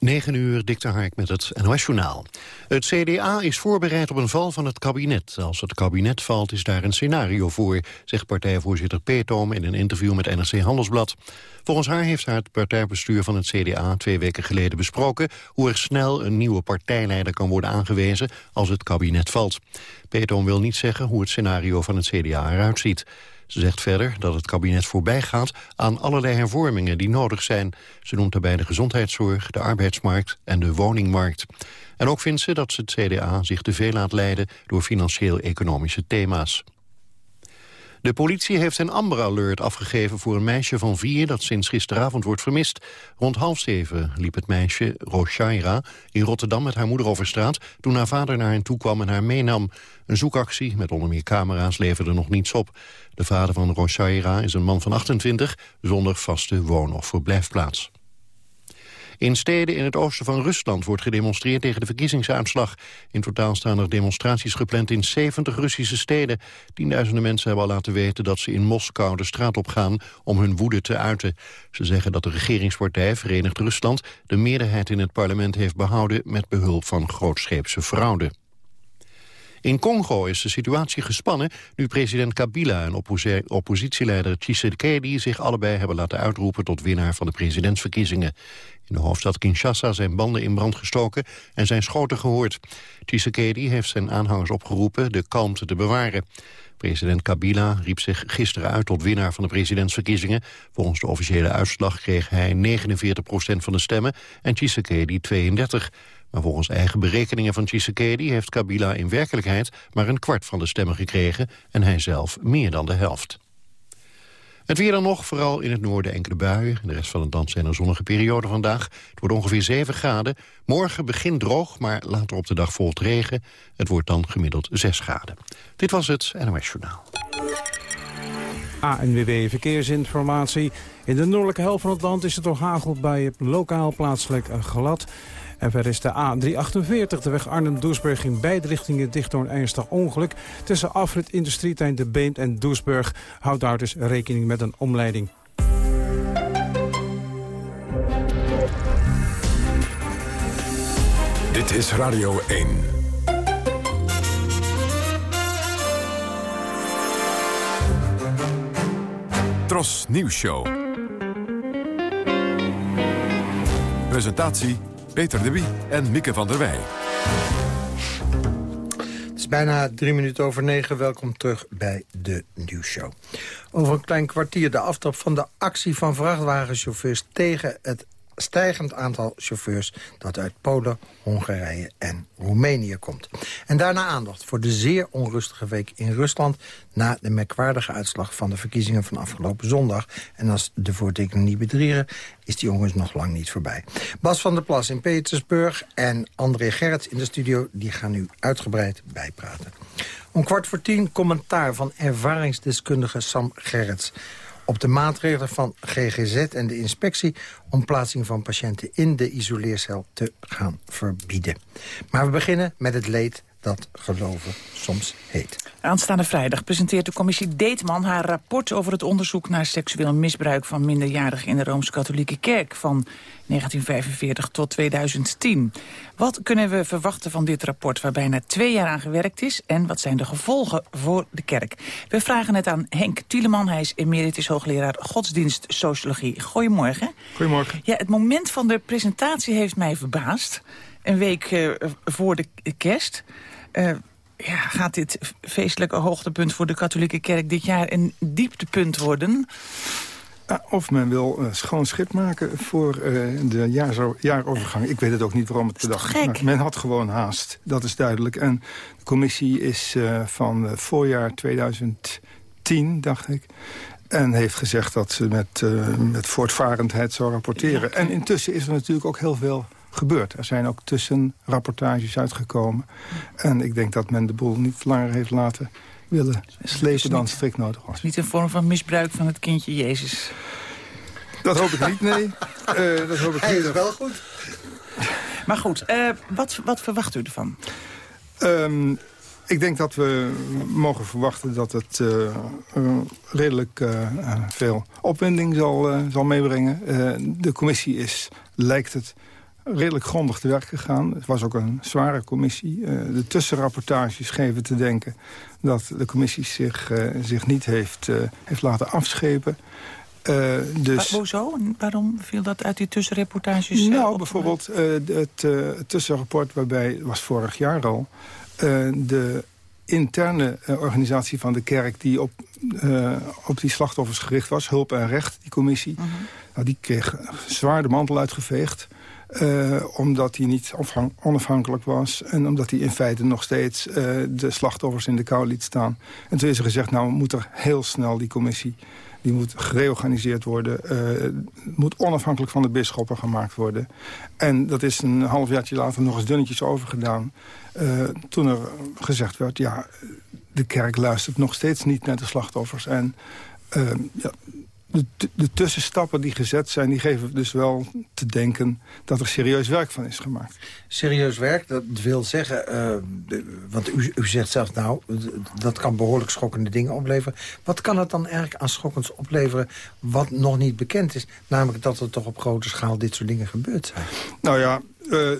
9 uur, Dikter Hark met het NOS-journaal. Het CDA is voorbereid op een val van het kabinet. Als het kabinet valt, is daar een scenario voor... zegt partijvoorzitter Peetoom in een interview met NRC Handelsblad. Volgens haar heeft haar het partijbestuur van het CDA twee weken geleden besproken... hoe er snel een nieuwe partijleider kan worden aangewezen als het kabinet valt. Peetoom wil niet zeggen hoe het scenario van het CDA eruit ziet. Ze zegt verder dat het kabinet voorbij gaat aan allerlei hervormingen die nodig zijn. Ze noemt daarbij de gezondheidszorg, de arbeidsmarkt en de woningmarkt. En ook vindt ze dat het CDA zich te veel laat leiden door financieel-economische thema's. De politie heeft een Amber Alert afgegeven voor een meisje van vier... dat sinds gisteravond wordt vermist. Rond half zeven liep het meisje, Roshaira, in Rotterdam met haar moeder over straat... toen haar vader naar hen toe kwam en haar meenam. Een zoekactie met onder meer camera's leverde nog niets op. De vader van Roshaira is een man van 28 zonder vaste woon- of verblijfplaats. In steden in het oosten van Rusland wordt gedemonstreerd tegen de verkiezingsuitslag. In totaal staan er demonstraties gepland in 70 Russische steden. Tienduizenden mensen hebben al laten weten dat ze in Moskou de straat op gaan om hun woede te uiten. Ze zeggen dat de regeringspartij Verenigd Rusland de meerderheid in het parlement heeft behouden met behulp van grootscheepse fraude. In Congo is de situatie gespannen nu president Kabila en oppositieleider Tshisekedi zich allebei hebben laten uitroepen tot winnaar van de presidentsverkiezingen. In de hoofdstad Kinshasa zijn banden in brand gestoken en zijn schoten gehoord. Tshisekedi heeft zijn aanhangers opgeroepen de kalmte te bewaren. President Kabila riep zich gisteren uit tot winnaar van de presidentsverkiezingen. Volgens de officiële uitslag kreeg hij 49% van de stemmen en Tshisekedi 32. Maar volgens eigen berekeningen van Tshisekedi heeft Kabila in werkelijkheid maar een kwart van de stemmen gekregen en hij zelf meer dan de helft. Het weer dan nog, vooral in het noorden enkele buien. De rest van het land zijn er zonnige perioden vandaag. Het wordt ongeveer 7 graden. Morgen begint droog, maar later op de dag volgt regen. Het wordt dan gemiddeld 6 graden. Dit was het NOS Journaal. ANWB Verkeersinformatie. In de noordelijke helft van het land is het door hagelbuien lokaal plaatselijk glad. En verder is de A348, de weg Arnhem-Doesburg... in beide richtingen dicht door een ernstig ongeluk. Tussen afrit Industrietuin De Beemt en Doesburg. Houd daar dus rekening met een omleiding. Dit is Radio 1. Tros Nieuws Show. Presentatie Peter de Wie en Mieke van der Wij. Het is bijna drie minuten over negen. Welkom terug bij de nieuwsshow. Over een klein kwartier de aftrap van de actie van vrachtwagenchauffeurs... tegen het stijgend aantal chauffeurs dat uit Polen, Hongarije en Roemenië komt. En daarna aandacht voor de zeer onrustige week in Rusland... na de merkwaardige uitslag van de verkiezingen van afgelopen zondag. En als de voortekenen niet bedriegen, is die onrust nog lang niet voorbij. Bas van der Plas in Petersburg en André Gerrits in de studio... die gaan nu uitgebreid bijpraten. Om kwart voor tien commentaar van ervaringsdeskundige Sam Gerrits op de maatregelen van GGZ en de inspectie... om plaatsing van patiënten in de isoleercel te gaan verbieden. Maar we beginnen met het leed dat geloven soms heet. Aanstaande vrijdag presenteert de commissie Deetman haar rapport over het onderzoek naar seksueel misbruik van minderjarigen in de Rooms-Katholieke Kerk van 1945 tot 2010. Wat kunnen we verwachten van dit rapport waar bijna twee jaar aan gewerkt is en wat zijn de gevolgen voor de kerk? We vragen het aan Henk Tieleman, hij is emeritus hoogleraar godsdienst sociologie. Goedemorgen. Goedemorgen. Ja, het moment van de presentatie heeft mij verbaasd. Een week uh, voor de kerst. Uh, ja, gaat dit feestelijke hoogtepunt voor de katholieke kerk dit jaar een dieptepunt worden? Of men wil uh, schoon schip maken voor de jaar, jaarovergang. Ik weet het ook niet waarom het bedacht is. Men had gewoon haast, dat is duidelijk. En de commissie is van voorjaar 2010, dacht ik. En heeft gezegd dat ze met, met voortvarendheid zou rapporteren. En intussen is er natuurlijk ook heel veel gebeurd. Er zijn ook tussenrapportages uitgekomen. En ik denk dat men de boel niet langer heeft laten willen slepen dan strikt nodig was. Niet een vorm van misbruik van het kindje Jezus? Dat hoop ik niet, nee. uh, dat hoop ik Hij niet. is wel goed. Maar goed, uh, wat, wat verwacht u ervan? Um, ik denk dat we mogen verwachten dat het uh, uh, redelijk uh, veel opwinding zal, zal meebrengen. de commissie is, lijkt het, redelijk grondig te werk gegaan. Het was ook een zware commissie. de tussenrapportages geven te denken dat de commissie zich, zich niet heeft, heeft laten afschepen. Uh, dus... hoezo? Waarom viel dat uit die tussenreportages? Nou, bijvoorbeeld het, tussenrapport waarbij, was vorig jaar al... de interne organisatie van de kerk... die op, op die slachtoffers gericht was, Hulp en Recht, die commissie... Mhm. -huh. nou, die kreeg zwaar de mantel uitgeveegd... Uh, omdat hij niet onafhankelijk was... en omdat hij in feite nog steeds de slachtoffers in de kou liet staan. En toen is er gezegd, nou moet er heel snel die commissie... die moet gereorganiseerd worden, moet onafhankelijk van de bisschoppen gemaakt worden. En dat is een halfjaartje later nog eens dunnetjes overgedaan... Toen er gezegd werd, ja, de kerk luistert nog steeds niet naar de slachtoffers. En ja, de, de, tussenstappen die gezet zijn, die geven dus wel te denken dat er serieus werk van is gemaakt. Serieus werk, dat wil zeggen, uh, want u, u zegt zelf nou, dat kan behoorlijk schokkende dingen opleveren. Wat kan het dan eigenlijk aan schokkends opleveren wat nog niet bekend is? Namelijk dat er toch op grote schaal dit soort dingen gebeurd zijn. Nou ja, uh,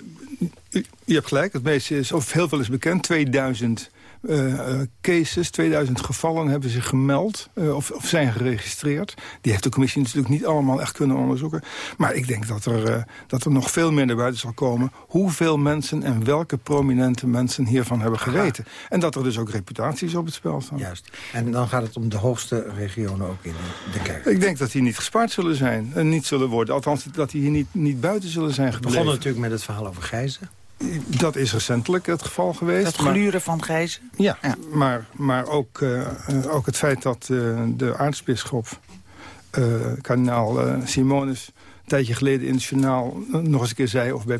je hebt gelijk, het meeste is, of heel veel is bekend. 2000 uh, cases, 2000 gevallen hebben zich gemeld uh, of, of, zijn geregistreerd. Die heeft de commissie natuurlijk niet allemaal echt kunnen onderzoeken. Maar ik denk dat er, uh, dat er nog veel meer naar buiten zal komen... hoeveel mensen en welke prominente mensen hiervan hebben geweten. En dat er dus ook reputaties op het spel staan. Juist. En dan gaat het om de hoogste regionen ook in de kerk. Ik denk dat die niet gespaard zullen zijn en niet zullen worden. Althans, dat die hier niet, niet buiten zullen zijn gebleven. We begonnen natuurlijk met het verhaal over Gijzen. Dat is recentelijk het geval geweest. Het gluren van Gijzen? Ja, maar, maar ook, uh, ook het feit dat uh, de aartsbisschop, uh, kardinaal Simonis... een tijdje geleden in het journaal nog eens een keer zei... of bij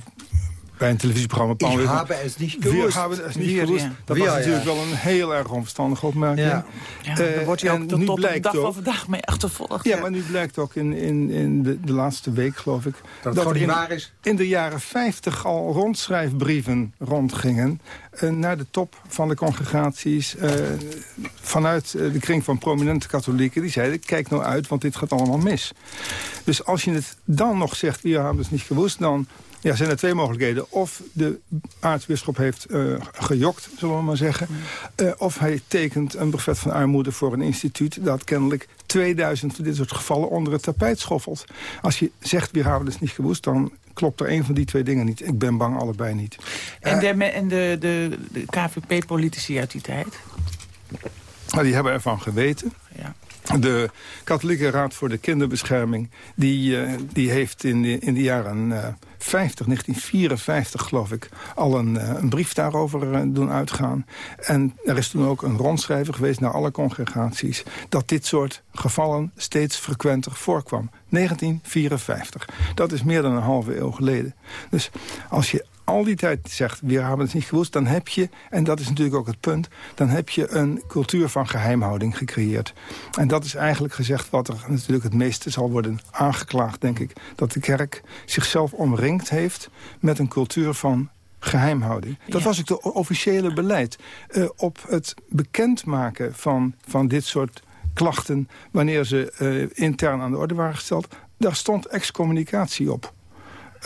bij een televisieprogramma. Paul ik habe es niet gewusst. We hebben het niet gewusst. Dat was natuurlijk wel een heel erg onverstandige opmerking. Ja. Ja, daar wordt hij ook tot, tot de dag van vandaag mee achtervolgd. Ja, maar nu blijkt ook in, in, in de, de laatste week, geloof ik... Dat, dat in, waar is. in de jaren 50 al rondschrijfbrieven rondgingen... Uh, naar de top van de congregaties... Uh, vanuit uh, de kring van prominente katholieken... die zeiden, kijk nou uit, want dit gaat allemaal mis. Dus als je het dan nog zegt, we hebben het niet gewust... dan ja, zijn er twee mogelijkheden. Of de aartsbisschop heeft uh, gejokt, zullen we maar zeggen. Uh, of hij tekent een brevet van armoede voor een instituut... dat kennelijk 2000 van dit soort gevallen onder het tapijt schoffelt. Als je zegt, we hebben het niet gewoest... dan klopt er een van die twee dingen niet. Ik ben bang allebei niet. En eh, de, en de, de, de KVP-politici uit die tijd? Nou, die hebben ervan geweten. Ja. De Katholieke Raad voor de Kinderbescherming... die, uh, die heeft in de, in de jaren uh, 50, 1954 geloof ik... al een, uh, een brief daarover doen uitgaan. En er is toen ook een rondschrijver geweest naar alle congregaties... dat dit soort gevallen steeds frequenter voorkwam. 1954. Dat is meer dan een halve eeuw geleden. Dus als je al die tijd zegt, we hebben het niet gewoest... dan heb je, en dat is natuurlijk ook het punt... dan heb je een cultuur van geheimhouding gecreëerd. En dat is eigenlijk gezegd wat er natuurlijk het meeste zal worden aangeklaagd, denk ik. Dat de kerk zichzelf omringd heeft met een cultuur van geheimhouding. Dat was ook de officiële beleid. Uh, op het bekendmaken van, van dit soort klachten... wanneer ze uh, intern aan de orde waren gesteld... daar stond excommunicatie op.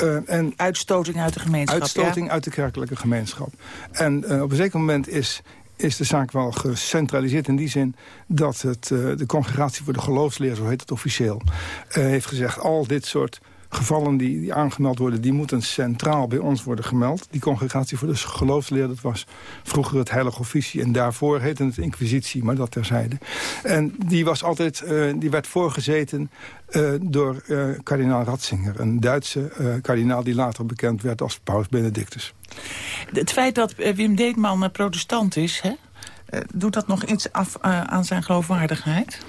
Uh, en uitstoting uit de gemeenschap. Uitstoting uit de kerkelijke gemeenschap. En uh, op een zeker moment is, is de zaak wel gecentraliseerd in die zin... dat het, uh, de congregatie voor de geloofsleer, zo heet het officieel... heeft gezegd, al dit soort gevallen die, die, aangemeld worden... die moeten centraal bij ons worden gemeld. Die congregatie voor de geloofsleer, dat was vroeger het heilige officie... en daarvoor heette het inquisitie, maar dat terzijde. En die, was altijd, uh, die werd voorgezeten uh, door uh, kardinaal Ratzinger... een Duitse kardinaal die later bekend werd als paus Benedictus. Het feit dat Wim Deetman protestant is... Hè? doet dat nog iets af aan zijn geloofwaardigheid?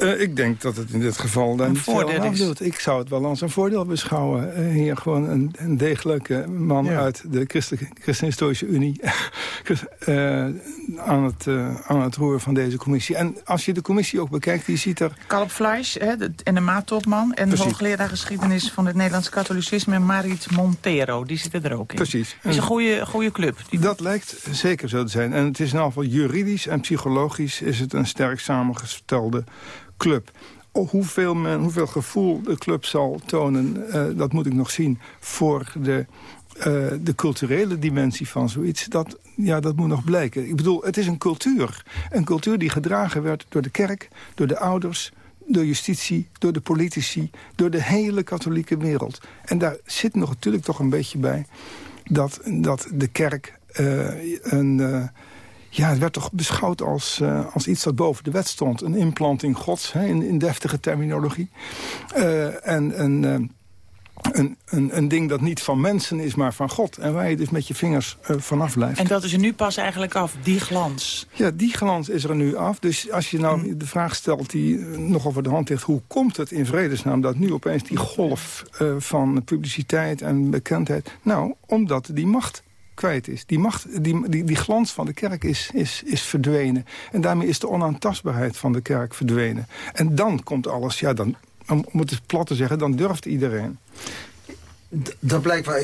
Uh, ik denk dat het in dit geval dan niet veel doet. Ik zou het wel als een voordeel beschouwen. Uh, hier gewoon een, een degelijke man ja. uit de Christen-Historische Unie... uh, aan, het, aan het roer van deze commissie. En als je de commissie ook bekijkt, die ziet er... Kalp Fleisch, hè, de NMA-topman... en de hoogleraar geschiedenis van het Nederlands katholicisme... Marit Montero, die zitten er ook in. Precies. Het is een goede, goede club. Die... Dat lijkt zeker zo te zijn. En het is in ieder geval juridisch en psychologisch... is het een sterk samengestelde club. hoeveel, men, hoeveel gevoel de club zal tonen, dat moet ik nog zien... voor de, de culturele dimensie van zoiets. Dat, ja, dat moet nog blijken. Ik bedoel, het is een cultuur. Een cultuur die gedragen werd door de kerk, door de ouders door justitie, door de politici, door de hele katholieke wereld. En daar zit nog natuurlijk toch een beetje bij dat, dat de kerk een... Ja, het werd toch beschouwd als, uh, als iets dat boven de wet stond. Een implanting gods, hè, in, in deftige terminologie. Uh, en een, uh, een, een, een ding dat niet van mensen is, maar van God. En waar je dus met je vingers vanaf blijft. En dat is er nu pas eigenlijk af, die glans? Ja, die glans is er nu af. Dus als je nou mm. de vraag stelt die nog over de hand ligt... hoe komt het in vredesnaam dat nu opeens die golf van publiciteit en bekendheid... nou, omdat die macht kwijt is. Die, macht, die, die, die glans van de kerk is, is, is verdwenen. En daarmee is de onaantastbaarheid van de kerk verdwenen. En dan komt alles, ja, dan, om het plat te zeggen, dan durft iedereen. Dat blijkt wel,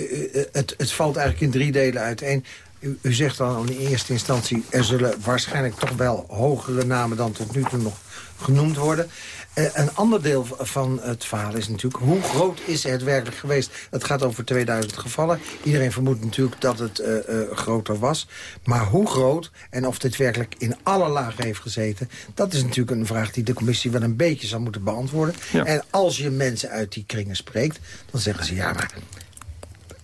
het, het valt eigenlijk in drie delen uiteen. U, u zegt dan in eerste instantie... er zullen waarschijnlijk toch wel hogere namen dan tot nu toe nog genoemd worden. Uh, een ander deel van het verhaal is natuurlijk... hoe groot is het werkelijk geweest? Het gaat over 2000 gevallen. Iedereen vermoedt natuurlijk dat het uh, uh, groter was. Maar hoe groot en of dit werkelijk in alle lagen heeft gezeten... dat is natuurlijk een vraag die de commissie wel een beetje zal moeten beantwoorden. Ja. En als je mensen uit die kringen spreekt... dan zeggen ze, ja, maar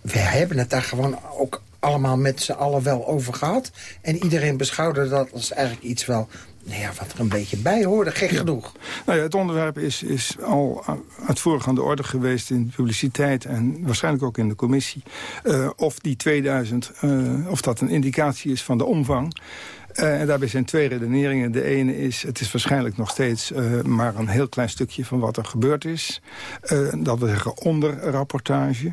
we hebben het daar gewoon ook allemaal met z'n allen wel over gehad. En iedereen beschouwde dat als eigenlijk iets wel nou ja, wat er een beetje bij hoorde, gek genoeg. Nou ja, het onderwerp is, is al uitvoerig aan de orde geweest in de publiciteit... en waarschijnlijk ook in de commissie. Uh, of die 2000, uh, of dat een indicatie is van de omvang. Uh, en daarbij zijn twee redeneringen. De ene is, het is waarschijnlijk nog steeds uh, maar een heel klein stukje van wat er gebeurd is. Uh, dat we zeggen onderrapportage.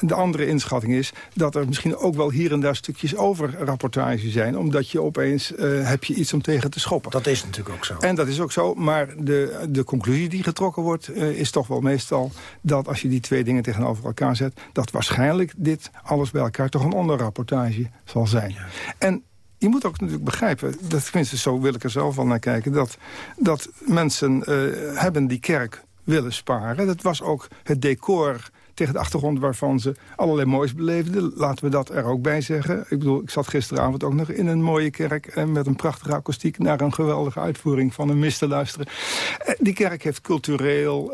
de andere inschatting is dat er misschien ook wel hier en daar stukjes overrapportage zijn. Omdat je opeens heb je iets om tegen te schoppen. Dat is natuurlijk ook zo. En dat is ook zo, maar de, de conclusie die getrokken wordt is toch wel meestal dat als je die twee dingen tegenover elkaar zet, dat waarschijnlijk dit alles bij elkaar toch een onderrapportage zal zijn. Ja. En je moet ook natuurlijk begrijpen, dat, tenminste zo wil ik er zelf wel naar kijken... dat, dat mensen uh, hebben die kerk willen sparen. Dat was ook het decor tegen de achtergrond waarvan ze allerlei moois beleefden. Laten we dat er ook bij zeggen. Ik bedoel, ik zat gisteravond ook nog in een mooie kerk... en met een prachtige akoestiek naar een geweldige uitvoering van een mis te luisteren. Eh, die kerk heeft cultureel,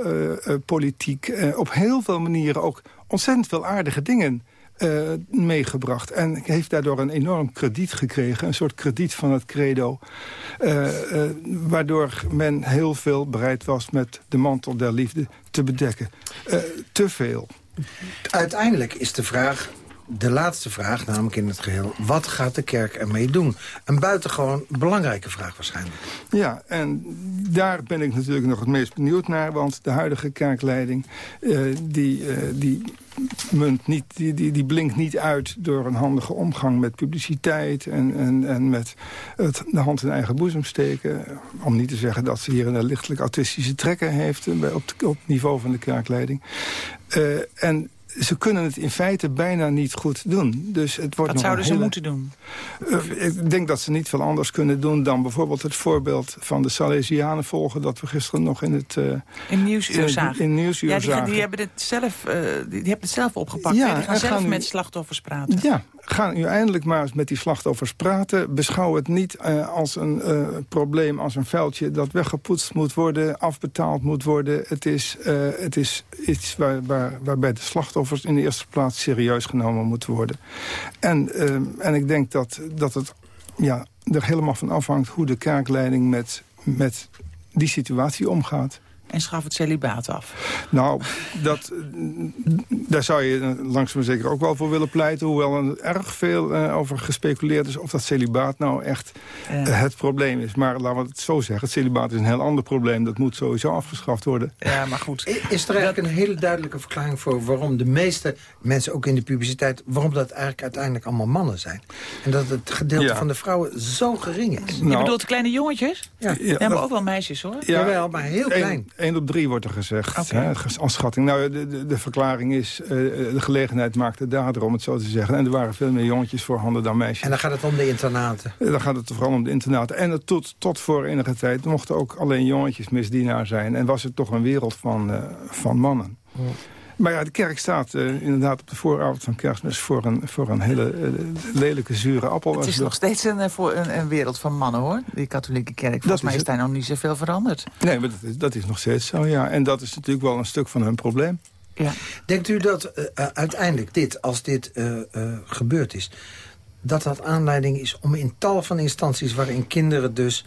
politiek, op heel veel manieren ook ontzettend veel aardige dingen uh, meegebracht. En heeft daardoor een enorm krediet gekregen. Een soort krediet van het credo. Uh, uh, waardoor men heel veel bereid was met de mantel der liefde te bedekken. te veel. Uiteindelijk is de vraag de laatste vraag, namelijk in het geheel... wat gaat de kerk ermee doen? Een buitengewoon belangrijke vraag waarschijnlijk. Ja, en daar ben ik natuurlijk nog het meest benieuwd naar... want de huidige kerkleiding, uh, die, uh, die, munt niet, die, die, die blinkt niet uit... door een handige omgang met publiciteit... en, en, en met het, de hand in eigen boezem steken. Om niet te zeggen dat ze hier een lichtelijk autistische trekken heeft... Eh, op, de, op het niveau van de kerkleiding. En ze kunnen het in feite bijna niet goed doen. Dus het wordt Wat zouden ze moeten doen? Uh, ik denk dat ze niet veel anders kunnen doen dan bijvoorbeeld het voorbeeld van de Salesianen volgen... dat we gisteren nog in het... Uh, in Nieuwsuur zagen. In Nieuwsuur ja, die, die, hebben het zelf, uh, die, die, hebben het zelf opgepakt. Ja, die gaan zelf gaan met slachtoffers praten. Ja, ga nu eindelijk maar eens met die slachtoffers praten. Beschouw het niet uh, als een uh, probleem, als een vuiltje... dat weggepoetst moet worden, afbetaald moet worden. Het is, uh, het is iets waar, waar, waarbij de slachtoffers in de eerste plaats serieus genomen moeten worden. En, en ik denk dat, dat het ja, er helemaal van afhangt... hoe de kerkleiding met, met die situatie omgaat en schaf het celibaat af. Nou, dat, daar zou je langzaam zeker ook wel voor willen pleiten... hoewel er erg veel uh, over gespeculeerd is... of dat celibaat nou echt ja. uh, het probleem is. Maar laten we het zo zeggen, het celibaat is een heel ander probleem. Dat moet sowieso afgeschaft worden. Ja, maar goed. Is er eigenlijk een hele duidelijke verklaring voor... waarom de meeste mensen, ook in de publiciteit... waarom dat eigenlijk uiteindelijk allemaal mannen zijn? En dat het gedeelte ja. van de vrouwen zo gering is. Nou, je bedoelt kleine jongetjes? Ja. ja, ja maar ook wel meisjes, hoor. Ja, Jawel, maar heel klein. 1 op 3 wordt er gezegd, hè, als schatting. Nou, de, de, de verklaring is, uh, de gelegenheid maakte dader, om het zo te zeggen. En er waren veel meer jongetjes voorhanden dan meisjes. En dan gaat het om de internaten? Dan gaat het vooral om de internaten. En tot, tot voor enige tijd mochten ook alleen jongetjes misdienaar zijn. En was het toch een wereld van, uh, van mannen. Maar ja, de kerk staat uh, inderdaad op de vooravond van kerstmis... voor een, voor een hele uh, lelijke, zure appel. Het is nog steeds een, voor een, een, wereld van mannen, hoor. Die katholieke kerk. Volgens dat mij is daar nog niet zoveel veranderd. Nee, maar dat is, dat is nog steeds zo, ja. En dat is natuurlijk wel een stuk van hun probleem. Ja. Denkt u dat uh, uiteindelijk dit, als dit gebeurd is... dat dat aanleiding is om in tal van instanties... waarin kinderen dus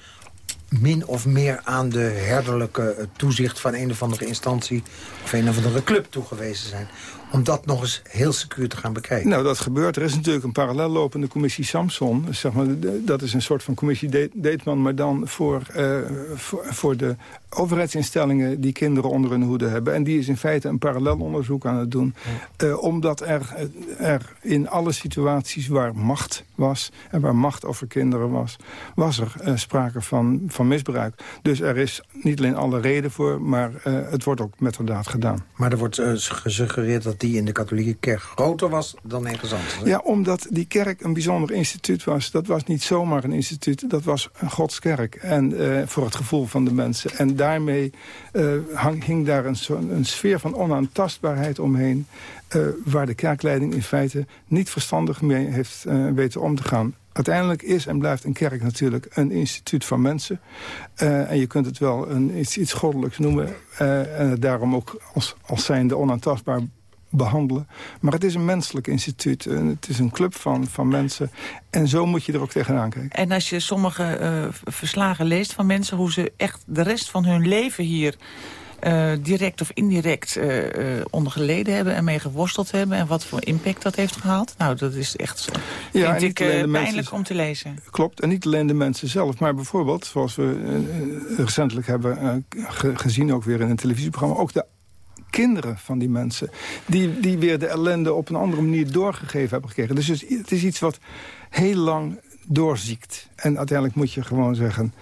min of meer aan de herderlijke toezicht van een of andere instantie... of een of andere club toegewezen zijn om dat nog eens heel secuur te gaan bekijken. Nou, dat gebeurt. Er is natuurlijk een parallel lopende commissie Samson. Zeg maar, dat is een soort van commissie Deetman, maar dan voor, uh, voor, voor, de overheidsinstellingen die kinderen onder hun hoede hebben. En die is in feite een parallel onderzoek aan het doen. Uh, omdat er, er in alle situaties waar macht was en waar macht over kinderen was, was er uh, sprake van, van misbruik. Dus er is niet alleen alle reden voor, maar het wordt ook met daad gedaan. Maar er wordt gesuggereerd dat die in de katholieke kerk groter was dan ergens. Ja, omdat die kerk een bijzonder instituut was. Dat was niet zomaar een instituut, dat was een godskerk. En uh, voor het gevoel van de mensen. En daarmee uh, hang, hing daar een, een sfeer van onaantastbaarheid omheen... Uh, waar de kerkleiding in feite niet verstandig mee heeft weten om te gaan uiteindelijk is en blijft een kerk natuurlijk een instituut van mensen. En je kunt het wel een, iets, iets goddelijks noemen. En daarom ook als, als zijnde onaantastbaar behandelen. Maar het is een menselijk instituut. Het is een club van, van mensen. En zo moet je er ook tegenaan kijken. En als je sommige uh, verslagen leest van mensen... hoe ze echt de rest van hun leven hier... Uh, direct of indirect uh, onder geleden hebben en mee geworsteld hebben... en wat voor impact dat heeft gehad. Nou, dat is echt ja, vind ik, pijnlijk mensen, om te lezen. Klopt, en niet alleen de mensen zelf, maar bijvoorbeeld... zoals we recentelijk hebben gezien, ook weer in een televisieprogramma... ook de kinderen van die mensen... die, die weer de ellende op een andere manier doorgegeven hebben gekregen. Dus het is iets wat heel lang doorziekt. En uiteindelijk moet je gewoon zeggen...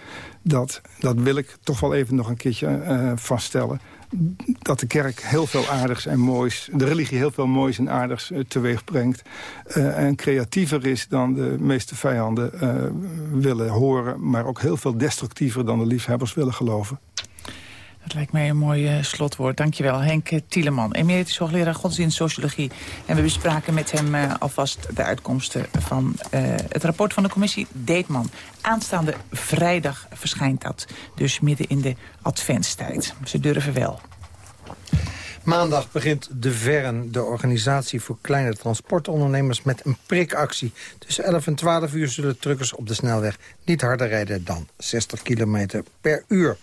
dat, dat wil ik toch wel even nog een keertje uh, vaststellen dat de kerk heel veel aardigs en moois... de religie heel veel moois en aardigs uh, teweeg brengt... Uh, en creatiever is dan de meeste vijanden willen horen... maar ook heel veel destructiever dan de liefhebbers willen geloven. Dat lijkt mij een mooi uh, slotwoord. Dankjewel, Henk Tieleman, emeritus hoogleraar godsdienst sociologie. En we bespraken met hem uh, alvast de uitkomsten van uh, het rapport van de commissie Deetman. Aanstaande vrijdag verschijnt dat, dus midden in de adventstijd. Ze durven wel. Maandag begint de VERN, de organisatie voor kleine transportondernemers... met een prikactie. Tussen 11 en 12 uur zullen truckers op de snelweg niet harder rijden dan 60 km per uur.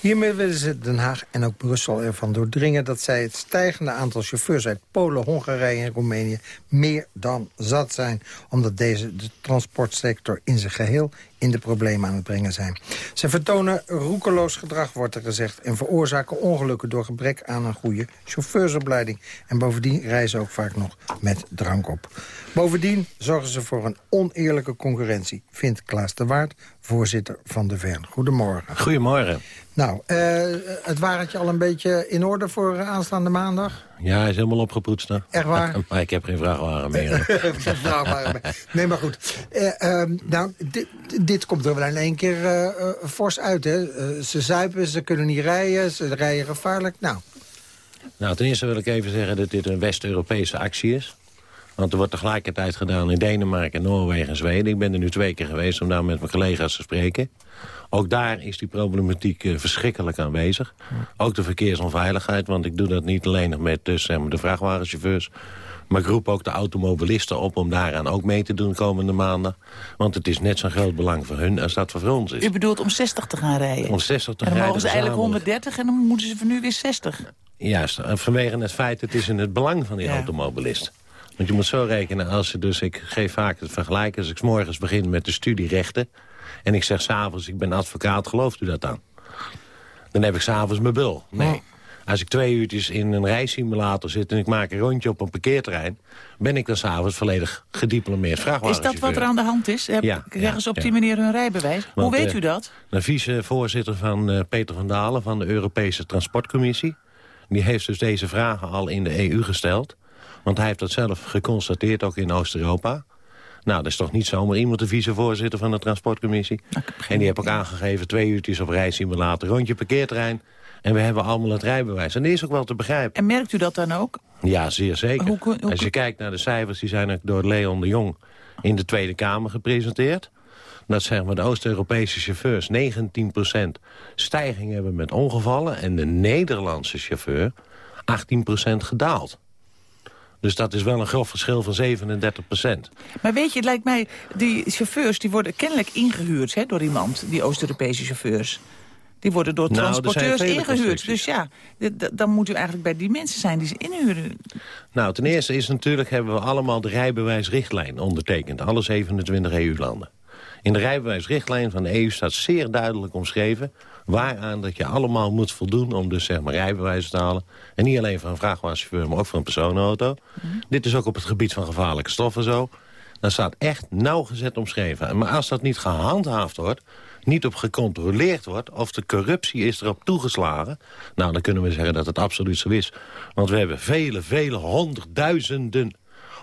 Hiermee willen ze Den Haag en ook Brussel ervan doordringen... dat zij het stijgende aantal chauffeurs uit Polen, Hongarije en Roemenië... meer dan zat zijn, omdat deze de transportsector in zijn geheel in de problemen aan het brengen zijn. Ze vertonen roekeloos gedrag, wordt er gezegd... en veroorzaken ongelukken door gebrek aan een goede chauffeursopleiding. En bovendien reizen ook vaak nog met drank op. Bovendien zorgen ze voor een oneerlijke concurrentie, vindt Klaas de Waard, voorzitter van de VERN. Goedemorgen. Goedemorgen. Nou, uh, het wagentje al een beetje in orde voor aanstaande maandag? Ja, hij is helemaal opgepoetst. Hè? Echt waar? Maar ik heb geen vrachtwagen meer. geen vrachtwagen meer. Nee, maar goed. Uh, nou, dit, dit, komt er wel in één keer fors uit. Hè? ze zuipen, ze kunnen niet rijden, ze rijden gevaarlijk. Nou. nou, ten eerste wil ik even zeggen dat dit een West-Europese actie is. Want er wordt tegelijkertijd gedaan in Denemarken, Noorwegen en Zweden. Ik ben er nu twee keer geweest om daar met mijn collega's te spreken. Ook daar is die problematiek uh, verschrikkelijk aanwezig. Ook de verkeersonveiligheid, want ik doe dat niet alleen met dus, zeg maar, de vrachtwagenchauffeurs... maar ik roep ook de automobilisten op om daaraan ook mee te doen komende maanden. Want het is net zo'n groot belang voor hun als dat voor ons is. U bedoelt om 60 te gaan rijden? Om 60 te gaan rijden. En dan mogen ze eigenlijk 130 en dan moeten ze voor nu weer 60. Juist, vanwege het feit dat het is in het belang van die ja. automobilist. Want je moet zo rekenen, als ze dus, ik geef vaak het vergelijk... als ik s morgens begin met de studierechten... en ik zeg s'avonds, ik ben advocaat, gelooft u dat dan? Dan heb ik s'avonds mijn bul. Nee. Als ik twee uurtjes in een rijsimulator zit en ik maak een rondje op een parkeerterrein... ben ik dan s'avonds volledig gediplomeerd vrachtwagenchauffeur. Is dat wat er aan de hand is? Heb, Ja, krijgen ze op ja. die manier hun rijbewijs? Want, Hoe weet eh, u dat? De vicevoorzitter van eh, Peter van Dalen van de Europese Transportcommissie... die heeft dus deze vragen al in de EU gesteld. Want hij heeft dat zelf geconstateerd, ook in Oost-Europa. Nou, dat is toch niet zomaar iemand de vicevoorzitter van de Transportcommissie. Nou, heb en die heeft ook aangegeven twee uurtjes op rijsimulator, rondje parkeerterrein... En we hebben allemaal het rijbewijs. En die is ook wel te begrijpen. En merkt u dat dan ook? Ja, zeer zeker. Hoe kun- hoe Als je kijkt naar de cijfers, die zijn ook door Leon de Jong in de Tweede Kamer gepresenteerd. Dat zeg maar de Oost-Europese chauffeurs 19% stijging hebben met ongevallen. En de Nederlandse chauffeur 18% gedaald. Dus dat is wel een grof verschil van 37%. Maar weet je, het lijkt mij, die chauffeurs die worden kennelijk ingehuurd hè, door iemand, die Oost-Europese chauffeurs. Die worden door Nou, transporteurs ingehuurd. Dus ja, dan moet u eigenlijk bij die mensen zijn die ze inhuren. Nou, ten eerste is natuurlijk hebben we allemaal de rijbewijsrichtlijn ondertekend. Alle 27 EU-landen. In de rijbewijsrichtlijn van de EU staat zeer duidelijk omschreven... waaraan dat je allemaal moet voldoen om dus zeg maar rijbewijs te halen. En niet alleen voor een vrachtwagenchauffeur, maar ook voor een personenauto. Dit is ook op het gebied van gevaarlijke stoffen zo. Dat staat echt nauwgezet omschreven. Maar als dat niet gehandhaafd wordt, niet op gecontroleerd wordt... of de corruptie is erop toegeslagen... nou, dan kunnen we zeggen dat het absoluut zo is. Want we hebben vele, vele honderdduizenden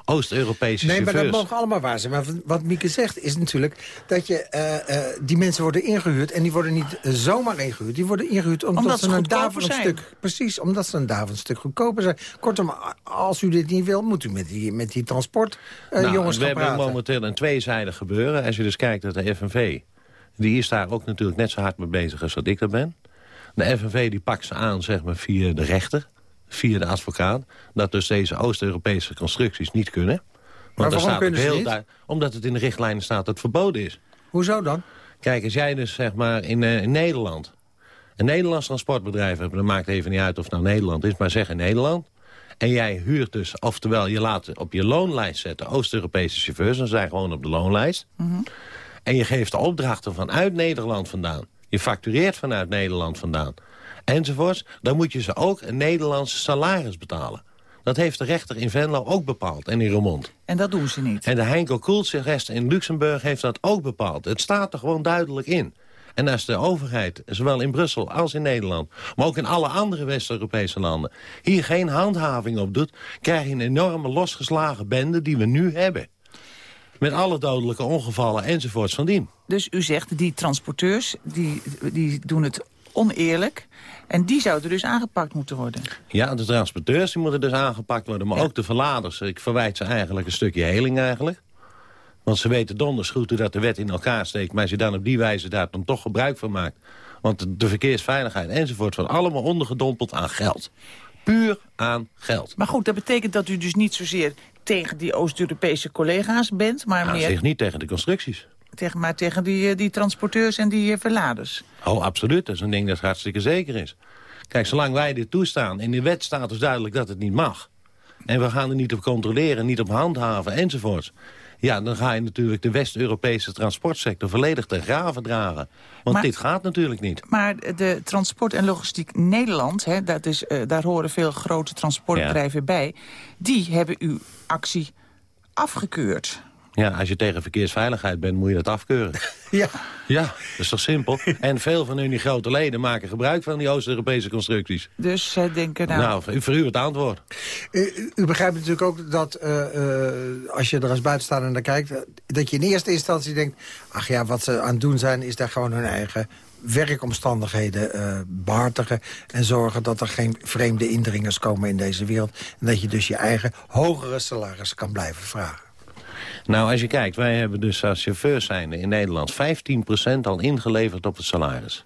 Oost-Europese Nee, maar dat mogen allemaal waar zijn. Maar wat Mieke zegt is natuurlijk dat je, eh, eh, die mensen worden ingehuurd... en die worden niet eh, zomaar ingehuurd. Die worden ingehuurd omdat, Omdat ze ze een goedkoper daverend zijn. stuk... Precies, omdat ze een daverend stuk goedkoper zijn. Kortom, als u dit niet wil, moet u met die, met die transport eh, Nou, we hebben praten. momenteel een tweezijdig gebeuren. Als je dus kijkt naar de FNV, die is daar ook natuurlijk net zo hard mee bezig als dat ik er ben. De FNV die pakt ze aan zeg maar, via de rechter, via de advocaat... dat dus deze Oost-Europese constructies niet kunnen. Want waarom daar staat kunnen heel niet? Omdat het in de richtlijnen staat dat het verboden is. Hoezo dan? Kijk, als jij dus zeg maar in, eh, in Nederland... een Nederlands transportbedrijf hebt... dan maakt even niet uit of het nou Nederland is, maar zeg in Nederland... en jij huurt dus, oftewel je laat op je loonlijst zetten... Oost-Europese chauffeurs, dan zijn gewoon op de loonlijst... en je geeft de opdrachten vanuit Nederland vandaan... je factureert vanuit Nederland vandaan, enzovoorts... dan moet je ze ook een Nederlandse salaris betalen. Dat heeft de rechter in Venlo ook bepaald en in Roermond. En dat doen ze niet. En de Heinkel Koeltje-rest in Luxemburg heeft dat ook bepaald. Het staat er gewoon duidelijk in. En als de overheid, zowel in Brussel als in Nederland... maar ook in alle andere West-Europese landen... hier geen handhaving op doet... krijg je een enorme losgeslagen bende die we nu hebben. Met alle dodelijke ongevallen enzovoorts van dien. Dus u zegt, die transporteurs, die, die doen het oneerlijk. En die zouden dus aangepakt moeten worden. Ja, de transporteurs die moeten dus aangepakt worden. Maar Ja. ook de verladers. Ik verwijt ze eigenlijk een stukje heling eigenlijk. Want ze weten donders goed hoe dat de wet in elkaar steekt. Maar als je dan op die wijze daar dan toch gebruik van maakt... want de- verkeersveiligheid enzovoort... wordt allemaal ondergedompeld aan geld. Puur aan geld. Maar goed, dat betekent dat u dus niet zozeer tegen die Oost-Europese collega's bent... maar Nou, meer zeg niet tegen de constructies. Tegen, maar tegen die, eh, die transporteurs en die eh, verladers. Oh, absoluut. Dat is een ding dat hartstikke zeker is. Kijk, zolang wij dit toestaan... in de wet staat dus duidelijk dat het niet mag... en we gaan er niet op controleren, niet op handhaven enzovoorts... ja, dan ga je natuurlijk de West-Europese transportsector... volledig ten graven dragen. Want Maar- dit gaat natuurlijk niet. Maar de Transport en Logistiek Nederland, hè, dat is, eh, daar horen veel grote transportbedrijven bij... die hebben uw actie afgekeurd. Ja, als je tegen verkeersveiligheid bent, moet je dat afkeuren. Ja, ja, dat is toch simpel? En veel van hun grote leden maken gebruik van die Oost-Europese constructies. Dus zij denken, nou, Nou, voor- voor u het antwoord. u, u- u begrijpt natuurlijk ook dat eh, eh, als je er als buitenstaander naar kijkt... eh, dat je in eerste instantie denkt... ach ja, wat ze aan het doen zijn is daar gewoon hun eigen werkomstandigheden eh behartigen... en zorgen dat er geen vreemde indringers komen in deze wereld... en dat je dus je eigen hogere salaris kan blijven vragen. Nou, als je kijkt, wij hebben dus als chauffeurs zijnde in Nederland 15% al ingeleverd op het salaris.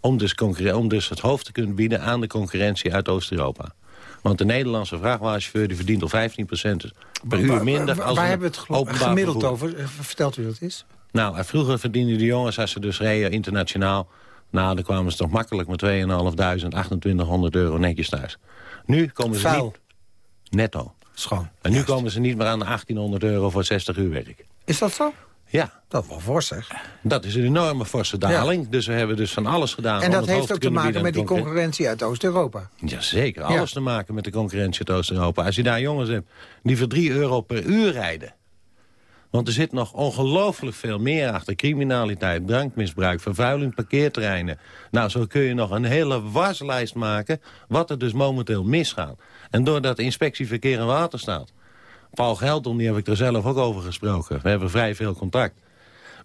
Om dus, om dus het hoofd te kunnen bieden aan de concurrentie uit Oost-Europa. Want de Nederlandse vrachtwagenchauffeur die verdient al 15% per uur minder. Waar, hebben we het gemiddeld vervoer. over? Eh, Vertelt u dat eens? Nou, en vroeger verdienden de jongens, als ze dus reden internationaal... nou, dan kwamen ze toch makkelijk met 2.500, 2800 euro netjes thuis. Nu komen ze Vuil. niet... Netto. Schoon. En nu komen ze niet meer aan de 1800 euro voor 60 uur werk. Is dat zo? Ja. Dat is wel fors, zeg. Dat is een enorme forse daling. Dus we hebben dus van alles gedaan. En dat heeft ook te maken met die concurrentie uit Oost-Europa. Jazeker, alles te maken met de concurrentie uit Oost-Europa. Als je daar jongens hebt die voor 3 euro per uur rijden... Want er zit nog ongelooflijk veel meer achter. Criminaliteit, drankmisbruik, vervuiling, parkeerterreinen. Nou, zo kun je nog een hele waslijst maken... wat er dus momenteel misgaat. En doordat de inspectie Verkeer en Waterstaat... Paul Gelton, die heb ik er zelf ook over gesproken. We hebben vrij veel contact.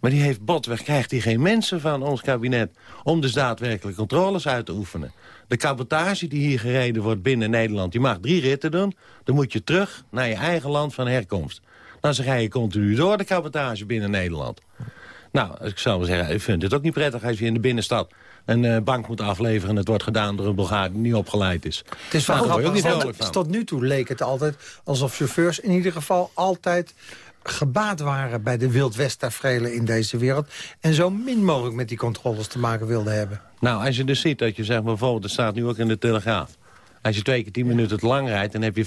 Maar die heeft botweg, krijgt hij geen mensen van ons kabinet... om dus daadwerkelijk controles uit te oefenen. De cabotage die hier gereden wordt binnen Nederland... die mag drie ritten doen. Dan moet je terug naar je eigen land van herkomst. Dan zeg je continu door de cabotage binnen Nederland. Nou, ik zou zeggen, ik vind het ook niet prettig als je in de binnenstad een uh, bank moet afleveren... en het wordt gedaan door een Bulgaar die niet opgeleid is. Het is wel nou, grappig, tot, tot nu toe leek het altijd alsof chauffeurs in ieder geval altijd gebaat waren bij de Wild in deze wereld... en zo min mogelijk met die controles te maken wilden hebben. Nou, als je dus ziet dat je zegt, bijvoorbeeld, er staat nu ook in de Telegraaf... als je twee keer tien minuten te lang rijdt, dan heb je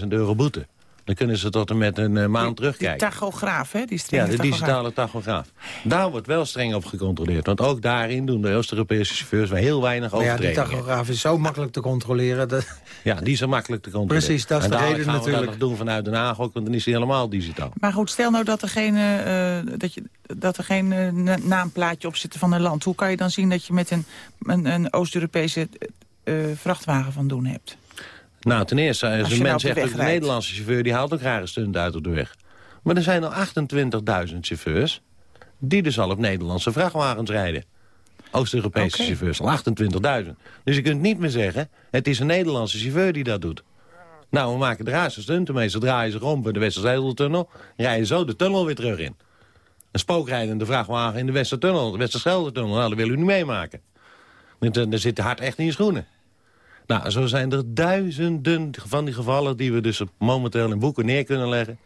15.000 euro boete. Dan kunnen ze tot en met een uh, maand terugkijken. Die tachograaf, hè? Die strenge ja, de digitale tachograaf. Daar wordt wel streng op gecontroleerd. Want ook daarin doen de Oost-Europese chauffeurs wel heel weinig overtredingen. Ja, die tachograaf is zo makkelijk te controleren. Dat... Ja, die is zo makkelijk te controleren. Precies, dat is de reden gaan natuurlijk. we dat nog doen vanuit Den Haag ook, want dan is hij helemaal digitaal. Maar goed, stel nou dat er geen, uh, dat je, dat er geen uh, naamplaatje op zit van een land. Hoe kan je dan zien dat je met een, een, een Oost-Europese vrachtwagen van doen hebt? Nou, ten eerste, als, als een mens zegt dat de Nederlandse chauffeur... die haalt ook rare stunt uit op de weg. Maar er zijn al 28.000 chauffeurs... die dus al op Nederlandse vrachtwagens rijden. Oost-Europese chauffeurs, al 28.000. Dus je kunt niet meer zeggen... het is een Nederlandse chauffeur die dat doet. Nou, we maken de raarste stunten mee. Ze draaien zich om bij de Westerschelde-tunnel... rijden zo de tunnel weer terug in. Een spookrijdende vrachtwagen in de Westertunnel, de Westerschelde-tunnel. Nou, dat willen we niet meemaken. Daar zit de hart echt in je schoenen. Nou, zo zijn er duizenden van die gevallen... die we dus momenteel in boeken neer kunnen leggen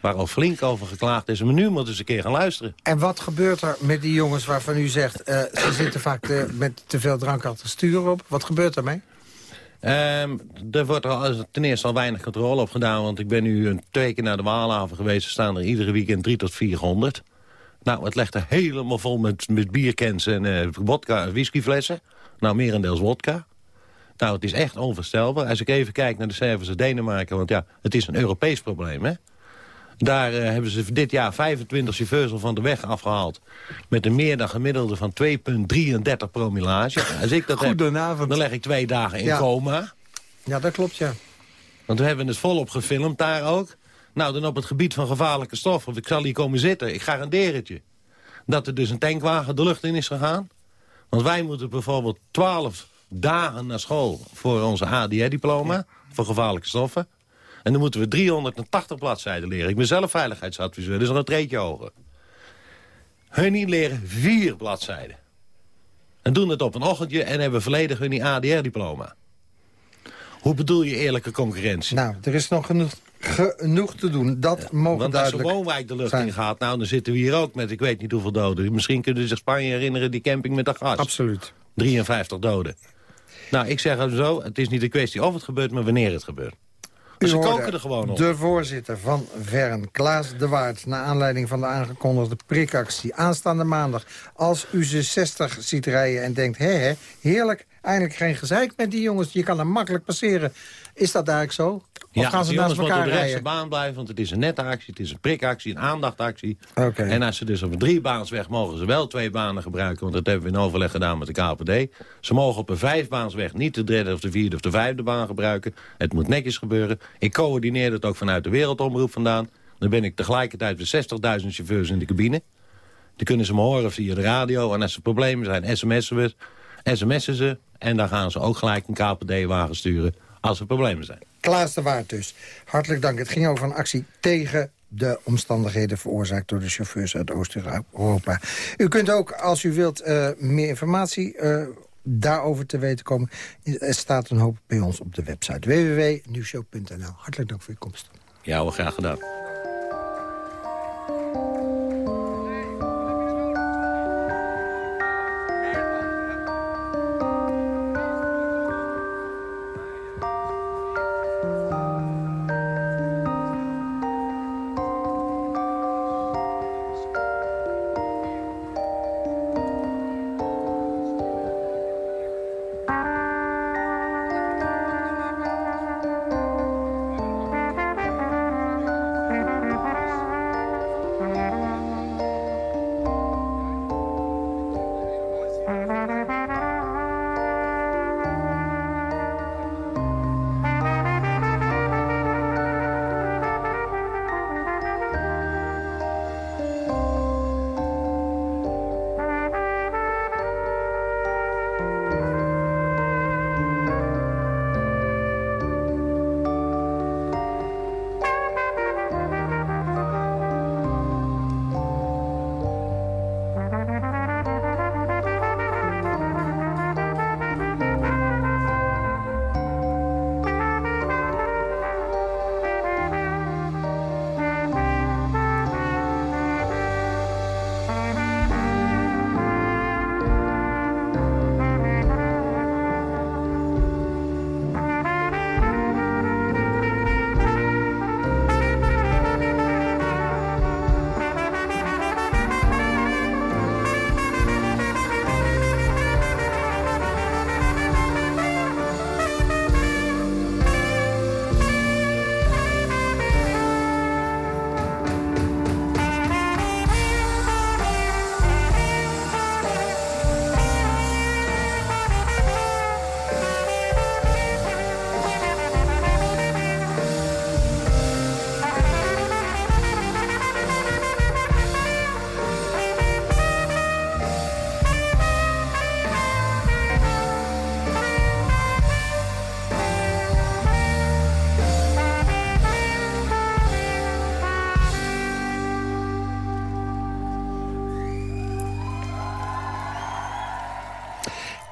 waar al flink over geklaagd is. Maar nu moeten ze een keer gaan luisteren. En wat gebeurt er met die jongens waarvan u zegt... Uh, ze zitten vaak te, met te veel drank achter stuur op? Wat gebeurt daarmee? Um, er wordt er ten eerste al weinig controle op gedaan... want ik ben nu een, twee keer naar de Waalhaven geweest. Er staan er iedere weekend 3 tot 400. Nou, het legt er helemaal vol met, met biercans en uh, wodka, whiskyflessen. Nou, merendeels wodka. Nou, het is echt onvoorstelbaar. Als ik even kijk naar de cijfers uit Denemarken... want ja, het is een Europees probleem, hè? Daar uh, hebben ze dit jaar 25 chauffeurs van de weg afgehaald. Met een meer dan gemiddelde van 2,33 promillage. Als ik dat heb, dan leg ik twee dagen in ja. coma. Ja, dat klopt, ja. Want we hebben het volop gefilmd daar ook. Nou, dan op het gebied van gevaarlijke stoffen. Ik zal hier komen zitten, ik garandeer het je. Dat er dus een tankwagen de lucht in is gegaan. Want wij moeten bijvoorbeeld 12 dagen naar school voor onze ADR-diploma... voor gevaarlijke stoffen. En dan moeten we 380 bladzijden leren. Ik ben zelf veiligheidsadviseur, dus nog een treetje hoger. Hun leren vier bladzijden. En doen het op een ochtendje en hebben volledig hun ADR-diploma. Hoe bedoel je eerlijke concurrentie? Nou, er is nog genoeg, genoeg te doen. Dat ja, mogen Want als de woonwijk de lucht in gaat, nou, dan zitten we hier ook met ik weet niet hoeveel doden. Misschien kunnen ze zich Spanje herinneren, die camping met de gas. Absoluut. 53 doden. Nou, ik zeg het zo, het is niet een kwestie of het gebeurt, maar wanneer het gebeurt. ze koken er gewoon op. De voorzitter van Vern, Klaas de Waard... naar aanleiding van de aangekondigde prikactie. Aanstaande maandag, als u ze 60 ziet rijden en denkt... hé, hé, heerlijk, eindelijk geen gezeik met die jongens. Je kan er makkelijk passeren. Is dat eigenlijk zo? Of ja, gaan ze naast elkaar rijden? de baan blijven, want het is een nette actie, het is een prikactie, een aandachtsactie. Okay. En als ze dus op een driebaansweg mogen ze wel twee banen gebruiken, want dat hebben we in overleg gedaan met de KPD. Ze mogen op een vijfbaansweg niet de derde of de vierde of de vijfde baan gebruiken. Het moet netjes gebeuren. Ik coördineer het ook vanuit de wereldomroep vandaan. Dan ben ik tegelijkertijd met 60.000 chauffeurs in de cabine. Die kunnen ze me horen via de radio. En als er problemen zijn, sms'en we, sms'en ze. En dan gaan ze ook gelijk een KPD-wagen sturen als er problemen zijn. Klaas de Waard dus. Hartelijk dank. Het ging over een actie tegen de omstandigheden veroorzaakt door de chauffeurs uit Oost-Europa. U kunt ook, als u wilt, uh, meer informatie uh, daarover te weten komen. Er staat een hoop bij ons op de website www.nieuwshow.nl. Hartelijk dank voor uw komst. Ja, wel graag gedaan.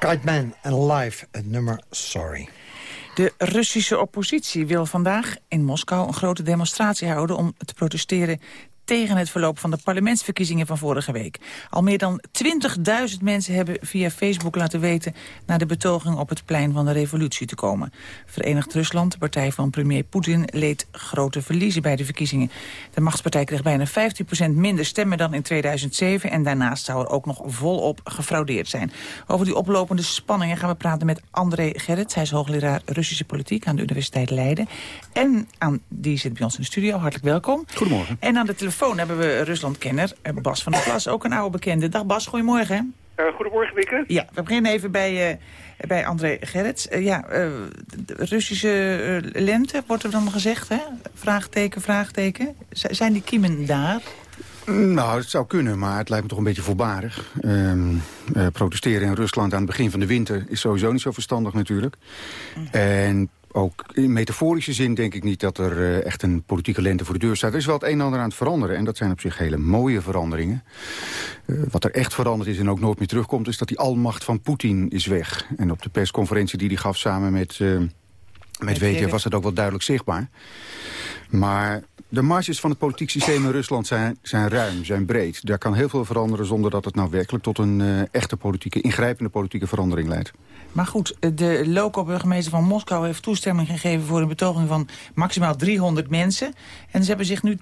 Kite Man en Live, het nummer Sorry. De Russische oppositie wil vandaag in Moskou een grote demonstratie houden... om te protesteren tegen het verloop van de parlementsverkiezingen van vorige week. Al meer dan 20.000 mensen hebben via Facebook laten weten... naar de betoging op het plein van de revolutie te komen. Verenigd Rusland, de partij van premier Poetin... leed grote verliezen bij de verkiezingen. De machtspartij kreeg bijna 15% minder stemmen dan in 2007... en daarnaast zou er ook nog volop gefraudeerd zijn. Over die oplopende spanningen gaan we praten met André Gerrit. Hij is hoogleraar Russische politiek aan de Universiteit Leiden. En aan, die zit bij ons in de studio. Hartelijk welkom. Goedemorgen. En aan de telefoon telefoon hebben we Rusland-kenner eh, Bas van der Plas, ook een oude bekende. Dag Bas, goedemorgen. Uh, goedemorgen, Wieke. Ja, we beginnen even bij, uh, bij André Gerrits. Uh, ja, de Russische lente, wordt er dan gezegd, hè? Vraagteken, vraagteken. Z zijn die kiemen daar? Nou, het zou kunnen, maar het lijkt me toch een beetje voorbarig. Um, protesteren in Rusland aan het begin van de winter is sowieso niet zo verstandig natuurlijk. Mm. En ook in metaforische zin denk ik niet dat er uh, echt een politieke lente voor de deur staat. Er is wel het een en ander aan het veranderen. En dat zijn op zich hele mooie veranderingen. Uh, wat er echt veranderd is en ook nooit meer terugkomt... is dat die almacht van Poetin is weg. En op de persconferentie die hij gaf samen met... Uh, met WTF was dat ook wel duidelijk zichtbaar. Maar de marges van het politiek systeem in Rusland zijn, zijn ruim, zijn breed. Daar kan heel veel veranderen zonder dat het nou werkelijk tot een uh, echte politieke, ingrijpende politieke verandering leidt. Maar goed, de loco-burgemeester van Moskou heeft toestemming gegeven voor een betoging van maximaal 300 mensen. En ze hebben zich nu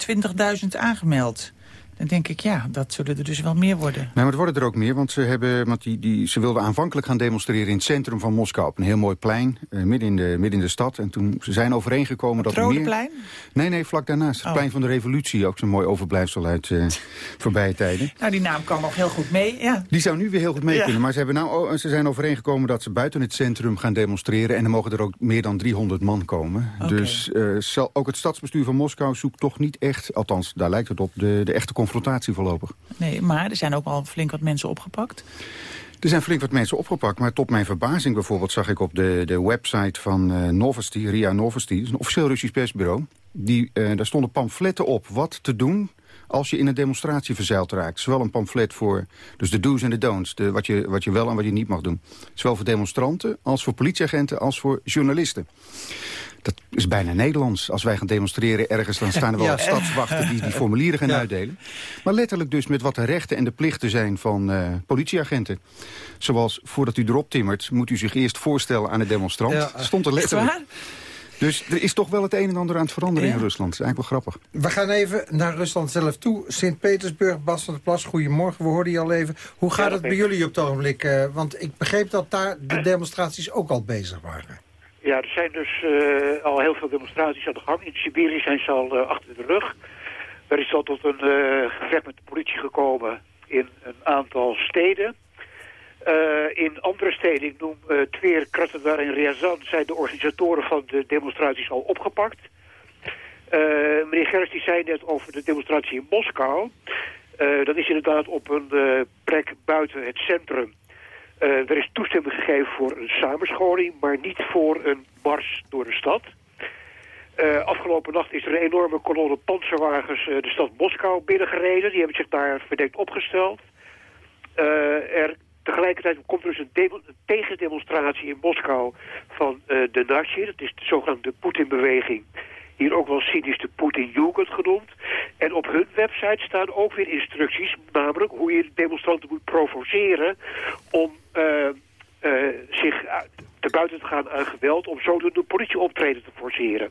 20.000 aangemeld. Dan denk ik, ja, dat zullen er dus wel meer worden. Nee, maar er worden er ook meer, want ze, hebben, want die, die, ze wilden aanvankelijk gaan demonstreren in het centrum van Moskou. Op een heel mooi plein, uh, midden, in de, midden in de stad. En toen ze zijn overeengekomen dat er meer... plein? Nee, nee, vlak daarnaast. Het oh. plein van de revolutie, ook zo'n mooi overblijfsel uit uh, voorbije tijden. Nou, die naam kan nog heel goed mee, ja. Die zou nu weer heel goed mee kunnen. Maar ze, hebben nou, ze zijn overeengekomen dat ze buiten het centrum gaan demonstreren. En dan mogen er ook meer dan 300 man komen. Okay. Dus uh, ook het stadsbestuur van Moskou zoekt toch niet echt... althans, daar lijkt het op, de, de echte confrontatie voorlopig. Nee, maar er zijn ook al flink wat mensen opgepakt. Er zijn flink wat mensen opgepakt, maar tot mijn verbazing bijvoorbeeld... zag ik op de, de website van uh, Novosti, RIA Novosti... een officieel Russisch persbureau. Die, uh, daar stonden pamfletten op wat te doen als je in een demonstratie verzeild raakt. Zowel een pamflet voor dus de do's en de don'ts, de, wat, je, wat je wel en wat je niet mag doen. Zowel voor demonstranten als voor politieagenten als voor journalisten. Dat is bijna Nederlands. Als wij gaan demonstreren ergens, dan staan er wel ja. stadswachten die die formulieren gaan ja. uitdelen. Maar letterlijk dus met wat de rechten en de plichten zijn van uh, politieagenten. Zoals, voordat u erop timmert, moet u zich eerst voorstellen aan de demonstrant. Ja. Stond er letterlijk. Dus er is toch wel het een en ander aan het veranderen ja. in Rusland. Dat is eigenlijk wel grappig. We gaan even naar Rusland zelf toe. Sint-Petersburg, Bas van der Plas, goedemorgen. We hoorden je al even. Hoe gaat het bij jullie op het ogenblik? Uh, want ik begreep dat daar de demonstraties ook al bezig waren. Ja, er zijn dus uh, al heel veel demonstraties aan de gang. In Siberië zijn ze al uh, achter de rug. Er is al tot een uh, gevecht met de politie gekomen in een aantal steden. In andere steden, ik noem Tver, Krasnodar en Ryazan... zijn de organisatoren van de demonstraties al opgepakt. meneer Gerst die zei net over de demonstratie in Moskou. dat is inderdaad op een plek buiten het centrum... Uh, er is toestemming gegeven voor een samenscholing, maar niet voor een mars door de stad. Uh, afgelopen nacht is er een enorme kolonne panzerwagens uh, de stad Moskou binnengereden. Die hebben zich daar verdekt opgesteld. er, tegelijkertijd komt er dus een, tegendemonstratie in Moskou van de Nazi. Dat is de zogenaamde Poetin-beweging hier ook wel cynisch de Poetin-Jugend genoemd. En op hun website staan ook weer instructies, namelijk hoe je demonstranten moet provoceren om uh, uh, zich te buiten te gaan aan geweld, om zo de politieoptreden te forceren.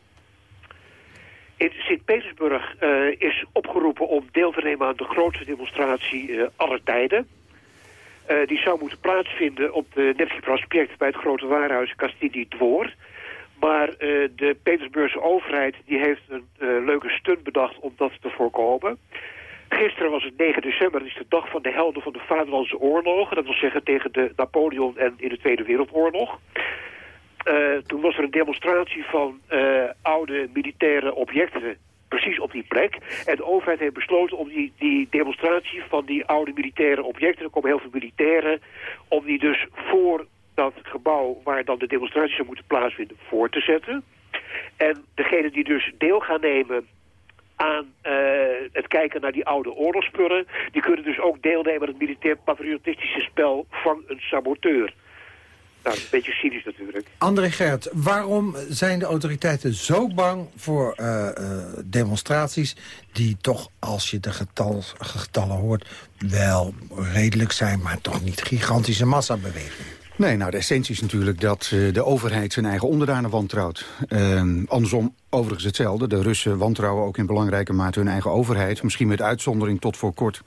In Sint-Petersburg is opgeroepen om deel te nemen aan de grootste demonstratie aller tijden. Die zou moeten plaatsvinden op de Nevsky Prospect bij het grote waarhuis Kastidi Dvor. Maar uh, de Petersburgse overheid die heeft een uh, leuke stunt bedacht om dat te voorkomen. Gisteren was het 9 december, dat is de dag van de helden van de Vaderlandse oorlogen. Dat wil zeggen tegen de Napoleon en in de Tweede Wereldoorlog. Toen was er een demonstratie van oude militaire objecten precies op die plek. En de overheid heeft besloten om die, die demonstratie van die oude militaire objecten... er komen heel veel militairen... om die dus voor dat gebouw waar dan de demonstratie zou moeten plaatsvinden voor te zetten. En degene die dus deel gaan nemen aan uh, het kijken naar die oude oorlogsspullen... die kunnen dus ook deelnemen aan het militair patriotistische spel van een saboteur. Nou, dat is een beetje cynisch natuurlijk. André Gert, waarom zijn de autoriteiten zo bang voor uh, uh, demonstraties... die toch, als je de getal, getallen hoort, wel redelijk zijn... maar toch niet gigantische massabewegingen? Nee, nou de essentie is natuurlijk dat uh, de overheid zijn eigen onderdanen wantrouwt. Uh, andersom overigens hetzelfde. De Russen wantrouwen ook in belangrijke mate hun eigen overheid. Misschien met uitzondering tot voor kort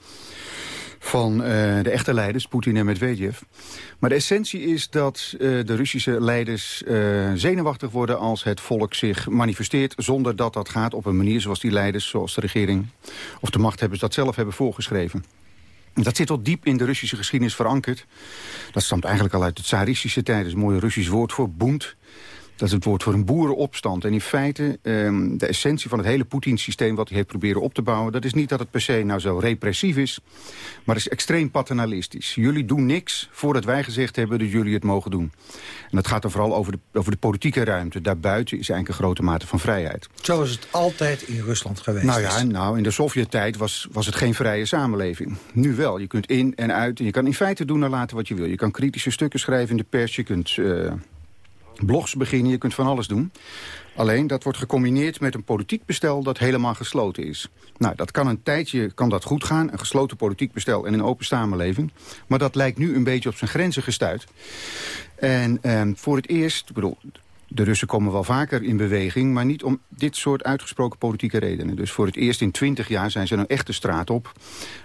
van uh, de echte leiders, Poetin en Medvedev. Maar de essentie is dat uh, de Russische leiders uh, zenuwachtig worden als het volk zich manifesteert... zonder dat dat gaat op een manier zoals die leiders, zoals de regering of de machthebbers dat zelf hebben voorgeschreven. Dat zit al diep in de Russische geschiedenis verankerd. Dat stamt eigenlijk al uit de tsaristische tijd. Dat een mooi Russisch woord voor boend. Dat is het woord voor een boerenopstand. En in feite, um, de essentie van het hele Poetin-systeem... wat hij heeft proberen op te bouwen... dat is niet dat het per se nou zo repressief is... maar het is extreem paternalistisch. Jullie doen niks voordat wij gezegd hebben dat jullie het mogen doen. En dat gaat dan vooral over de, over de politieke ruimte. Daarbuiten is eigenlijk een grote mate van vrijheid. Zo is het altijd in Rusland geweest. Nou ja, nou, in de Sovjet-tijd was, was het geen vrije samenleving. Nu wel. Je kunt in en uit. En je kan in feite doen en laten wat je wil. Je kan kritische stukken schrijven in de pers. Je kunt... Uh, blogs beginnen, je kunt van alles doen. Alleen, dat wordt gecombineerd met een politiek bestel dat helemaal gesloten is. Nou, dat kan een tijdje kan dat goed gaan, een gesloten politiek bestel en een open samenleving. Maar dat lijkt nu een beetje op zijn grenzen gestuit. En eh, voor het eerst, ik bedoel, de Russen komen wel vaker in beweging... maar niet om dit soort uitgesproken politieke redenen. Dus voor het eerst in twintig jaar zijn ze een echte straat op...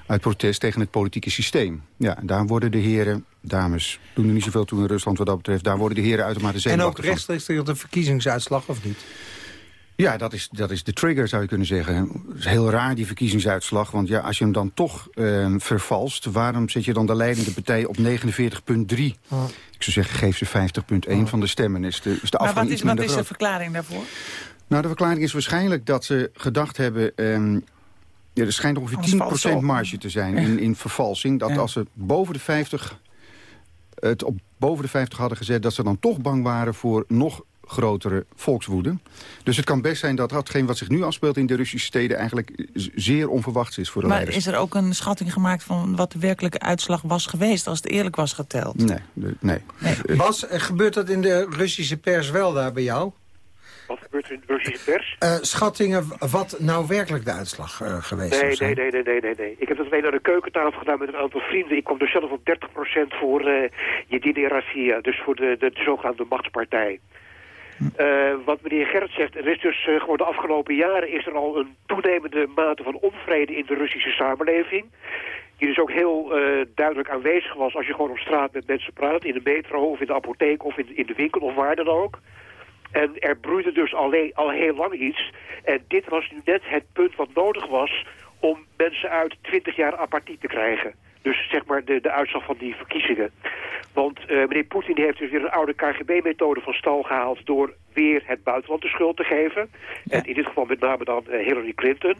uit protest tegen het politieke systeem. Ja, daar worden de heren, dames, doen er niet zoveel toe in Rusland wat dat betreft... daar worden de heren uitermate zenuwachtig En ook rechtstreeks tegen de verkiezingsuitslag, of niet? Ja, dat is, dat is de trigger, zou je kunnen zeggen. Het is heel raar, die verkiezingsuitslag. Want ja, als je hem dan toch uh, vervalst... waarom zet je dan de leidende partij op 49,3? Oh. Ik zou zeggen, geef ze 50,1 oh. van de stemmen. Is de, is de maar wat is, wat is de verklaring daarvoor? Nou, de verklaring is waarschijnlijk dat ze gedacht hebben... Um, ja, er schijnt ongeveer 10% marge te zijn in, in vervalsing. Dat ja. als ze boven de 50 het op boven de 50 hadden gezet... dat ze dan toch bang waren voor nog grotere volkswoede. Dus het kan best zijn dat datgene wat zich nu afspeelt in de Russische steden... eigenlijk zeer onverwachts is voor de maar leiders. Maar is er ook een schatting gemaakt van wat de werkelijke uitslag was geweest... als het eerlijk was geteld? Nee. nee. nee. Bas, gebeurt dat in de Russische pers wel daar bij jou? Wat gebeurt er in de Russische pers? Uh, schattingen wat nou werkelijk de uitslag uh, geweest nee, is. Nee, nee, nee, nee, nee, nee. Ik heb dat alleen naar de keukentafel gedaan met een aantal vrienden. Ik kom dus zelf op 30% voor uh, Jedine Rassia, dus voor de, de, de zogenaamde machtspartij. Uh, wat meneer Gerrit zegt, er is dus uh, gewoon de afgelopen jaren is er al een toenemende mate van onvrede in de Russische samenleving. Die dus ook heel uh, duidelijk aanwezig was als je gewoon op straat met mensen praat, in de metro of in de apotheek of in, in de winkel of waar dan ook. En er broeide dus al heel lang iets. En dit was nu net het punt wat nodig was om mensen uit 20 jaar apathie te krijgen. Dus zeg maar de, de uitslag van die verkiezingen. Want uh, meneer Poetin heeft dus weer een oude KGB-methode van stal gehaald... door weer het buitenland de schuld te geven. Ja. En in dit geval met name dan uh, Hillary Clinton.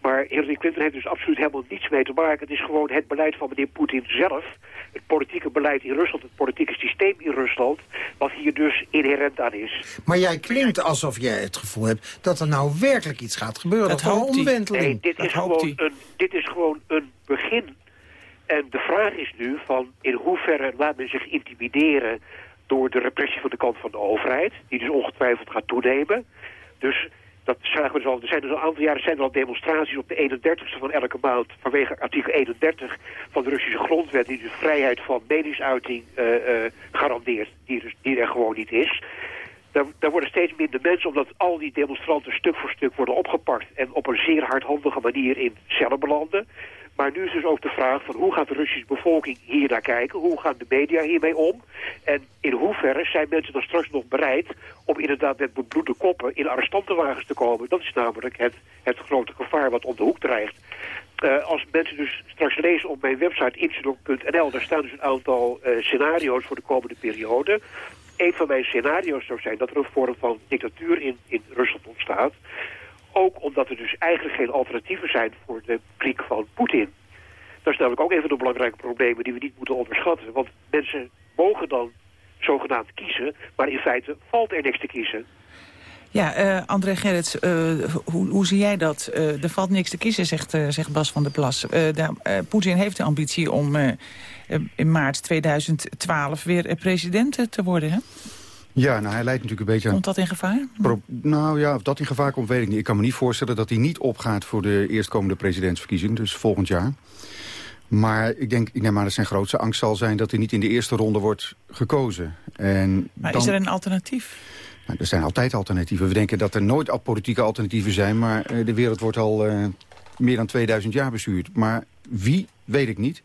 Maar Hillary Clinton heeft dus absoluut helemaal niets mee te maken. Het is gewoon het beleid van meneer Poetin zelf. Het politieke beleid in Rusland, het politieke systeem in Rusland... wat hier dus inherent aan is. Maar jij klinkt alsof jij het gevoel hebt dat er nou werkelijk iets gaat gebeuren. Dat, omwenteling. Nee, dit is, gewoon een, dit is gewoon een begin en de vraag is nu van in hoeverre laat men zich intimideren door de repressie van de kant van de overheid, die dus ongetwijfeld gaat toenemen. Dus dat zagen we dus al. Er zijn dus al een aantal jaren zijn er al demonstraties op de 31ste van elke maand vanwege artikel 31 van de Russische grondwet, die dus vrijheid van meningsuiting uh, uh, garandeert, die, dus, die er gewoon niet is. Daar, daar, worden steeds minder mensen, omdat al die demonstranten stuk voor stuk worden opgepakt en op een zeer hardhandige manier in cellen belanden. Maar nu is dus ook de vraag van hoe gaat de Russische bevolking hier naar kijken? Hoe gaan de media hiermee om? En in hoeverre zijn mensen dan straks nog bereid om inderdaad met bebloede koppen in arrestantenwagens te komen? Dat is namelijk het, het grote gevaar wat om de hoek dreigt. Uh, als mensen dus straks lezen op mijn website incident.nl, daar staan dus een aantal uh, scenario's voor de komende periode. Een van mijn scenario's zou zijn dat er een vorm van dictatuur in, in Rusland ontstaat. Ook omdat er dus eigenlijk geen alternatieven zijn voor de kriek van Poetin. Dat is namelijk ook een van de belangrijke problemen die we niet moeten onderschatten. Want mensen mogen dan zogenaamd kiezen, maar in feite valt er niks te kiezen. Ja, uh, André Gerrits, hoe, hoe, zie jij dat? er valt niks te kiezen, zegt, zegt Bas van der Plas. Poetin heeft de ambitie om in maart 2012 weer president te worden, hè? Ja, nou, hij leidt natuurlijk een beetje aan... Komt dat in gevaar? nou ja, of dat in gevaar komt, weet ik niet. Ik kan me niet voorstellen dat hij niet opgaat voor de eerstkomende presidentsverkiezing, dus volgend jaar. Maar ik denk, ik neem maar dat zijn grootste angst zal zijn dat hij niet in de eerste ronde wordt gekozen. En maar is er een alternatief? Nou, er zijn altijd alternatieven. We denken dat er nooit politieke alternatieven zijn, maar eh, de wereld wordt al uh, meer dan 2000 jaar bestuurd. Maar wie, weet ik niet.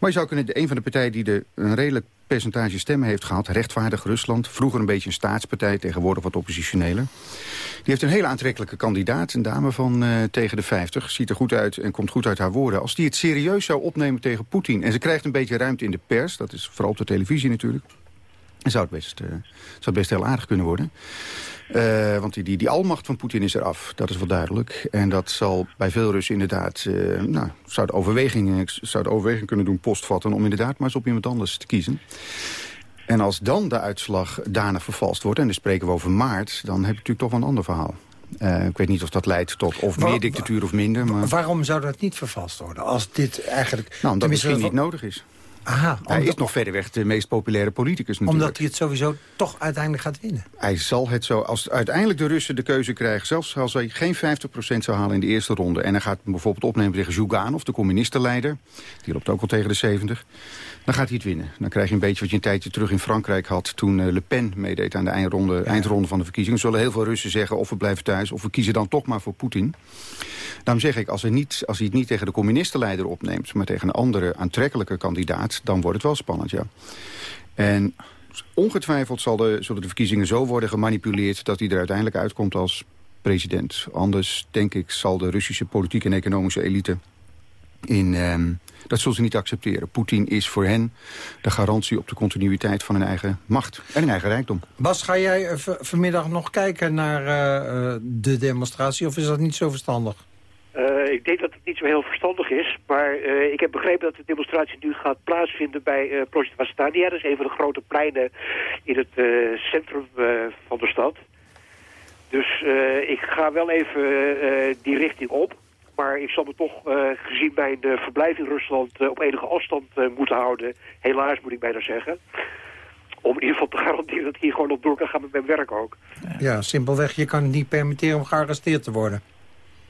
Maar je zou kunnen, een van de partijen die de, een redelijk percentage stemmen heeft gehad... rechtvaardig Rusland, vroeger een beetje een staatspartij... tegenwoordig wat oppositioneler. Die heeft een hele aantrekkelijke kandidaat, een dame van uh, tegen de 50. Ziet er goed uit en komt goed uit haar woorden. Als die het serieus zou opnemen tegen Poetin... en ze krijgt een beetje ruimte in de pers, dat is vooral op de televisie natuurlijk... zou het best, uh, zou het best heel aardig kunnen worden. Uh, want die, die, die almacht van Poetin is eraf, dat is wel duidelijk. En dat zal bij veel Russen inderdaad... Uh, nou, zou de, overweging, zou de overweging kunnen doen postvatten... om inderdaad maar eens op iemand anders te kiezen. En als dan de uitslag daarna vervalst wordt... en dan spreken we over maart... dan heb je natuurlijk toch wel een ander verhaal. Uh, ik weet niet of dat leidt tot of meer dictatuur of minder. Maar... Waarom zou dat niet vervalst worden? Als dit eigenlijk... Nou, omdat het misschien niet nodig is. Aha, hij is nog verder weg de meest populaire politicus natuurlijk. Omdat hij het sowieso toch uiteindelijk gaat winnen? Hij zal het zo... Als uiteindelijk de Russen de keuze krijgen... zelfs als hij geen 50% zou halen in de eerste ronde... en hij gaat bijvoorbeeld opnemen tegen Zhuganov, de communistenleider... die loopt ook al tegen de 70... dan gaat hij het winnen. Dan krijg je een beetje wat je een tijdje terug in Frankrijk had... toen eh, Le Pen meedeed aan de eindronde, eindronde van de verkiezingen. Zullen heel veel Russen zeggen of we blijven thuis... of we kiezen dan toch maar voor Poetin. Daarom zeg ik, als hij, niet, als hij het niet tegen de communistenleider opneemt... maar tegen een andere aantrekkelijke kandidaat... dan wordt het wel spannend, ja. En ongetwijfeld zal de, zullen de verkiezingen zo worden gemanipuleerd... dat hij er uiteindelijk uitkomt als president. Anders, denk ik, zal de Russische politieke en economische elite... in, ehm, dat zullen ze niet accepteren. Poetin is voor hen de garantie op de continuïteit van hun eigen macht en hun eigen rijkdom. Bas, ga jij uh, vanmiddag nog kijken naar uh, de demonstratie of is dat niet zo verstandig? Uh, ik denk dat het niet zo heel verstandig is, maar uh, ik heb begrepen dat de demonstratie nu gaat plaatsvinden bij uh, Plощad Vastania. Dat is een van de grote pleinen in het centrum van de stad. Dus ik ga wel even die richting op. Maar ik zal me toch, gezien mijn verblijf in Rusland, op enige afstand moeten houden. Helaas moet ik bijna zeggen. Om in ieder geval te garanderen dat ik hier gewoon op door kan gaan met mijn werk ook. Ja, simpelweg. Je kan het niet permitteren om gearresteerd te worden.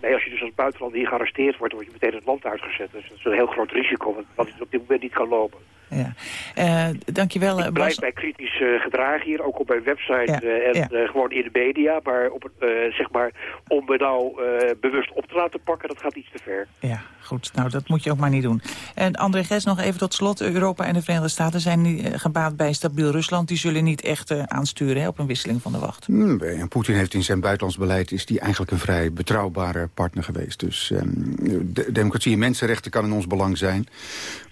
Nee, als je dus als buitenland hier gearresteerd wordt, word je meteen het land uitgezet. Dus dat is een heel groot risico, wat op dit moment niet kan lopen. Ja. Uh, dankjewel, Ik blijf bij kritisch uh, gedragen hier, ook op mijn website uh, en gewoon in de media. Maar, op, zeg maar om me nou bewust op te laten pakken, dat gaat iets te ver. Ja, goed. Nou, dat moet je ook maar niet doen. En André Ges, nog even tot slot. Europa en de Verenigde Staten zijn gebaat bij stabiel Rusland. Die zullen niet echt aansturen hè, op een wisseling van de wacht. Hmm, en Poetin heeft in zijn buitenlands beleid... is die eigenlijk een vrij betrouwbare partner geweest. Dus um, de democratie en mensenrechten kan in ons belang zijn.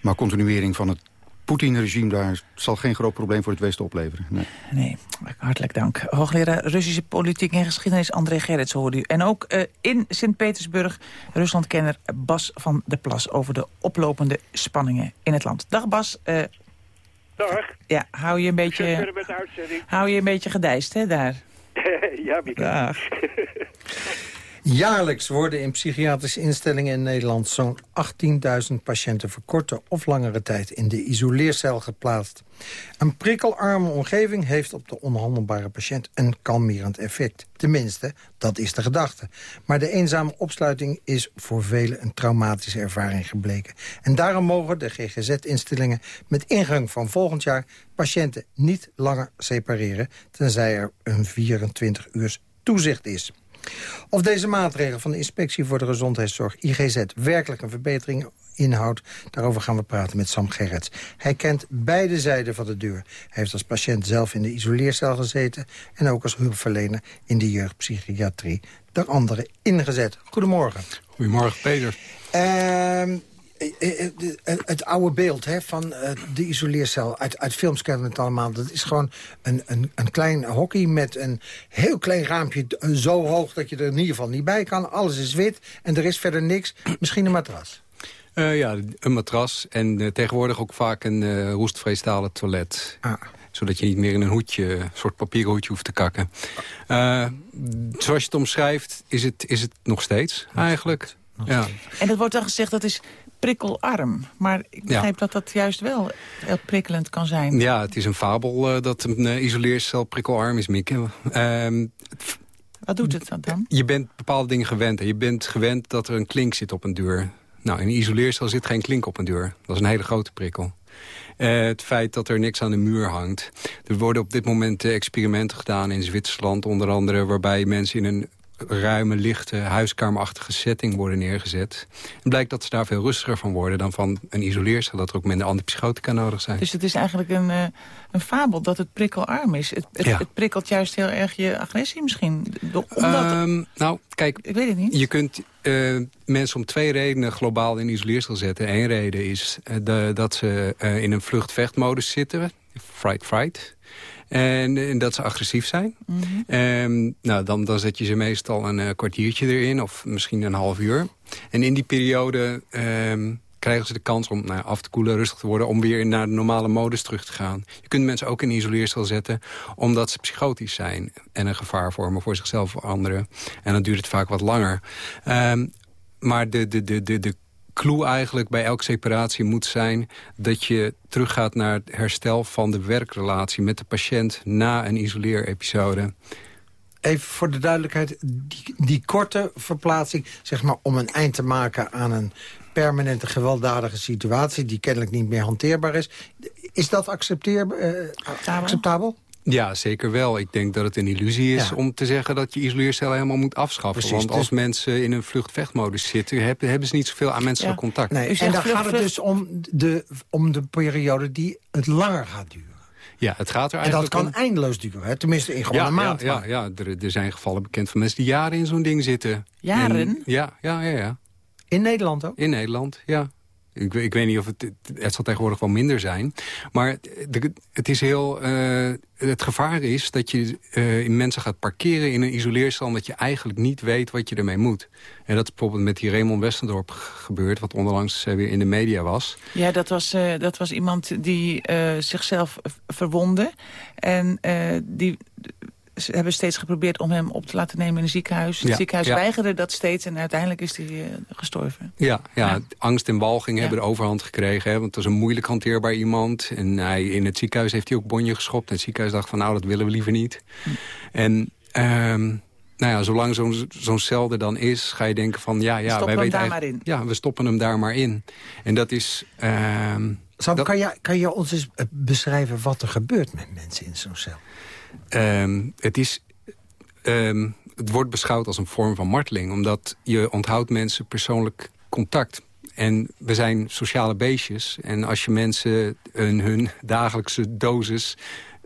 Maar continuering van het Poetin-regime daar zal geen groot probleem voor het Westen opleveren. Nee, nee hartelijk dank. Hoogleraar Russische politiek en geschiedenis André Gerrits hoorde u. En ook uh, in Sint-Petersburg Ruslandkenner Bas van der Plas... over de oplopende spanningen in het land. Dag Bas. Uh, Dag. Ja, hou je een beetje, hou je een beetje gedijst, hè, daar? ja. Dag. Jaarlijks worden in psychiatrische instellingen in Nederland... zo'n 18.000 patiënten voor korte of langere tijd in de isoleercel geplaatst. Een prikkelarme omgeving heeft op de onhandelbare patiënt een kalmerend effect. Tenminste, dat is de gedachte. Maar de eenzame opsluiting is voor velen een traumatische ervaring gebleken. En daarom mogen de GGZ-instellingen met ingang van volgend jaar... patiënten niet langer separeren, tenzij er een 24 uur toezicht is. Of deze maatregel van de Inspectie voor de Gezondheidszorg, IGZ, werkelijk een verbetering inhoudt, daarover gaan we praten met Sam Gerrits. Hij kent beide zijden van de deur. Hij heeft als patiënt zelf in de isoleercel gezeten... en ook als hulpverlener in de jeugdpsychiatrie de anderen ingezet. Goedemorgen. Goedemorgen, Peter. Uh, het oude beeld hè, van de isoleercel, uit, uit films kennen we het allemaal. Dat is gewoon een, een, een klein hockey met een heel klein raampje zo hoog... dat je er in ieder geval niet bij kan. Alles is wit en er is verder niks. Misschien een matras. ja, een matras en tegenwoordig ook vaak een uh, roestvreestalen toilet. Ah. Zodat je niet meer in een hoedje, een soort papieren hoedje hoeft te kakken. Uh, zoals je het omschrijft, is het, is het nog steeds eigenlijk. Ja. En het wordt dan gezegd dat is prikkelarm. Maar ik begrijp dat dat juist wel heel prikkelend kan zijn. Ja, het is een fabel uh, dat een uh, isoleercel prikkelarm is, Mieke. Uh, Wat doet het dan? Je bent bepaalde dingen gewend. Je bent gewend dat er een klink zit op een deur. Nou, in een isoleercel zit geen klink op een deur. Dat is een hele grote prikkel. Uh, het feit dat er niks aan de muur hangt. Er worden op dit moment experimenten gedaan in Zwitserland onder andere... waarbij mensen in een ruime, lichte, huiskamerachtige setting worden neergezet. Het blijkt dat ze daar veel rustiger van worden dan van een isoleercel. Dat er ook minder antipsychotica nodig zijn. Dus het is eigenlijk een, uh, een fabel dat het prikkelarm is. Het, het, het, prikkelt juist heel erg je agressie misschien. Omdat... Um, nou, kijk, ik weet het niet. je kunt uh, mensen om twee redenen globaal in isoleercel zetten. Eén reden is uh, de, dat ze in een vlucht-vechtmodus zitten. Fright-fright. En, en, dat ze agressief zijn. Mm -hmm. nou, dan, dan zet je ze meestal een uh, kwartiertje erin, of misschien een half uur. En in die periode um, krijgen ze de kans om nou, af te koelen, rustig te worden... om weer naar de normale modus terug te gaan. Je kunt mensen ook in een isoleercel zetten... omdat ze psychotisch zijn en een gevaar vormen voor zichzelf of anderen. En dan duurt het vaak wat langer. Um, maar de, de, de, de, de clue eigenlijk bij elke separatie moet zijn... dat je teruggaat naar het herstel van de werkrelatie met de patiënt... na een isoleerepisode. Even voor de duidelijkheid, die, die korte verplaatsing... zeg maar om een eind te maken aan een permanente gewelddadige situatie... die kennelijk niet meer hanteerbaar is. Is dat accepteer, uh, acceptabel? Ja, zeker wel. Ik denk dat het een illusie is ja. om te zeggen dat je isoleercellen helemaal moet afschaffen. Precies, Want als dus... mensen in een vlucht-vechtmodus zitten, hebben, hebben ze niet zoveel aan menselijk ja. contact. Nee, en dan gaat het dus om de, om de periode die het langer gaat duren. Ja, het gaat er eigenlijk En dat kan om... eindeloos duren, hè? tenminste in gewoon ja, een maand. Ja, ja, ja. Er, er, zijn gevallen bekend van mensen die jaren in zo'n ding zitten. Jaren? En, ja, ja, ja, ja. In Nederland ook? In Nederland, ja. Ik, ik, weet niet of het... Het zal tegenwoordig wel minder zijn. Maar het is heel... Uh, het gevaar is dat je uh, mensen gaat parkeren in een isoleercel... omdat je eigenlijk niet weet wat je ermee moet. En dat is bijvoorbeeld met die Raymond Westendorp gebeurd... wat onderlangs uh, weer in de media was. Ja, dat was, dat was iemand die zichzelf verwonde. En die ze hebben steeds geprobeerd om hem op te laten nemen in een ziekenhuis. Het ja, ziekenhuis ja. weigerde dat steeds en uiteindelijk is hij uh, gestorven. Ja, ja, ja, angst en walging hebben de overhand gekregen. Hè, want het was een moeilijk hanteerbaar iemand. En hij, in het ziekenhuis heeft hij ook bonje geschopt. En het ziekenhuis dacht van nou, dat willen we liever niet. Hm. En... Um, nou ja, zolang zo'n zo'n cel er dan is, ga je denken van... ja, ja, stoppen wij weten daar maar in. Ja, we stoppen hem daar maar in. En dat is... Um, Sam, dat... kan, je, kan je ons eens beschrijven wat er gebeurt met mensen in zo'n cel? Um, het is... Um, het wordt beschouwd als een vorm van marteling... omdat je onthoudt mensen persoonlijk contact. En we zijn sociale beestjes. En als je mensen een, hun dagelijkse dosis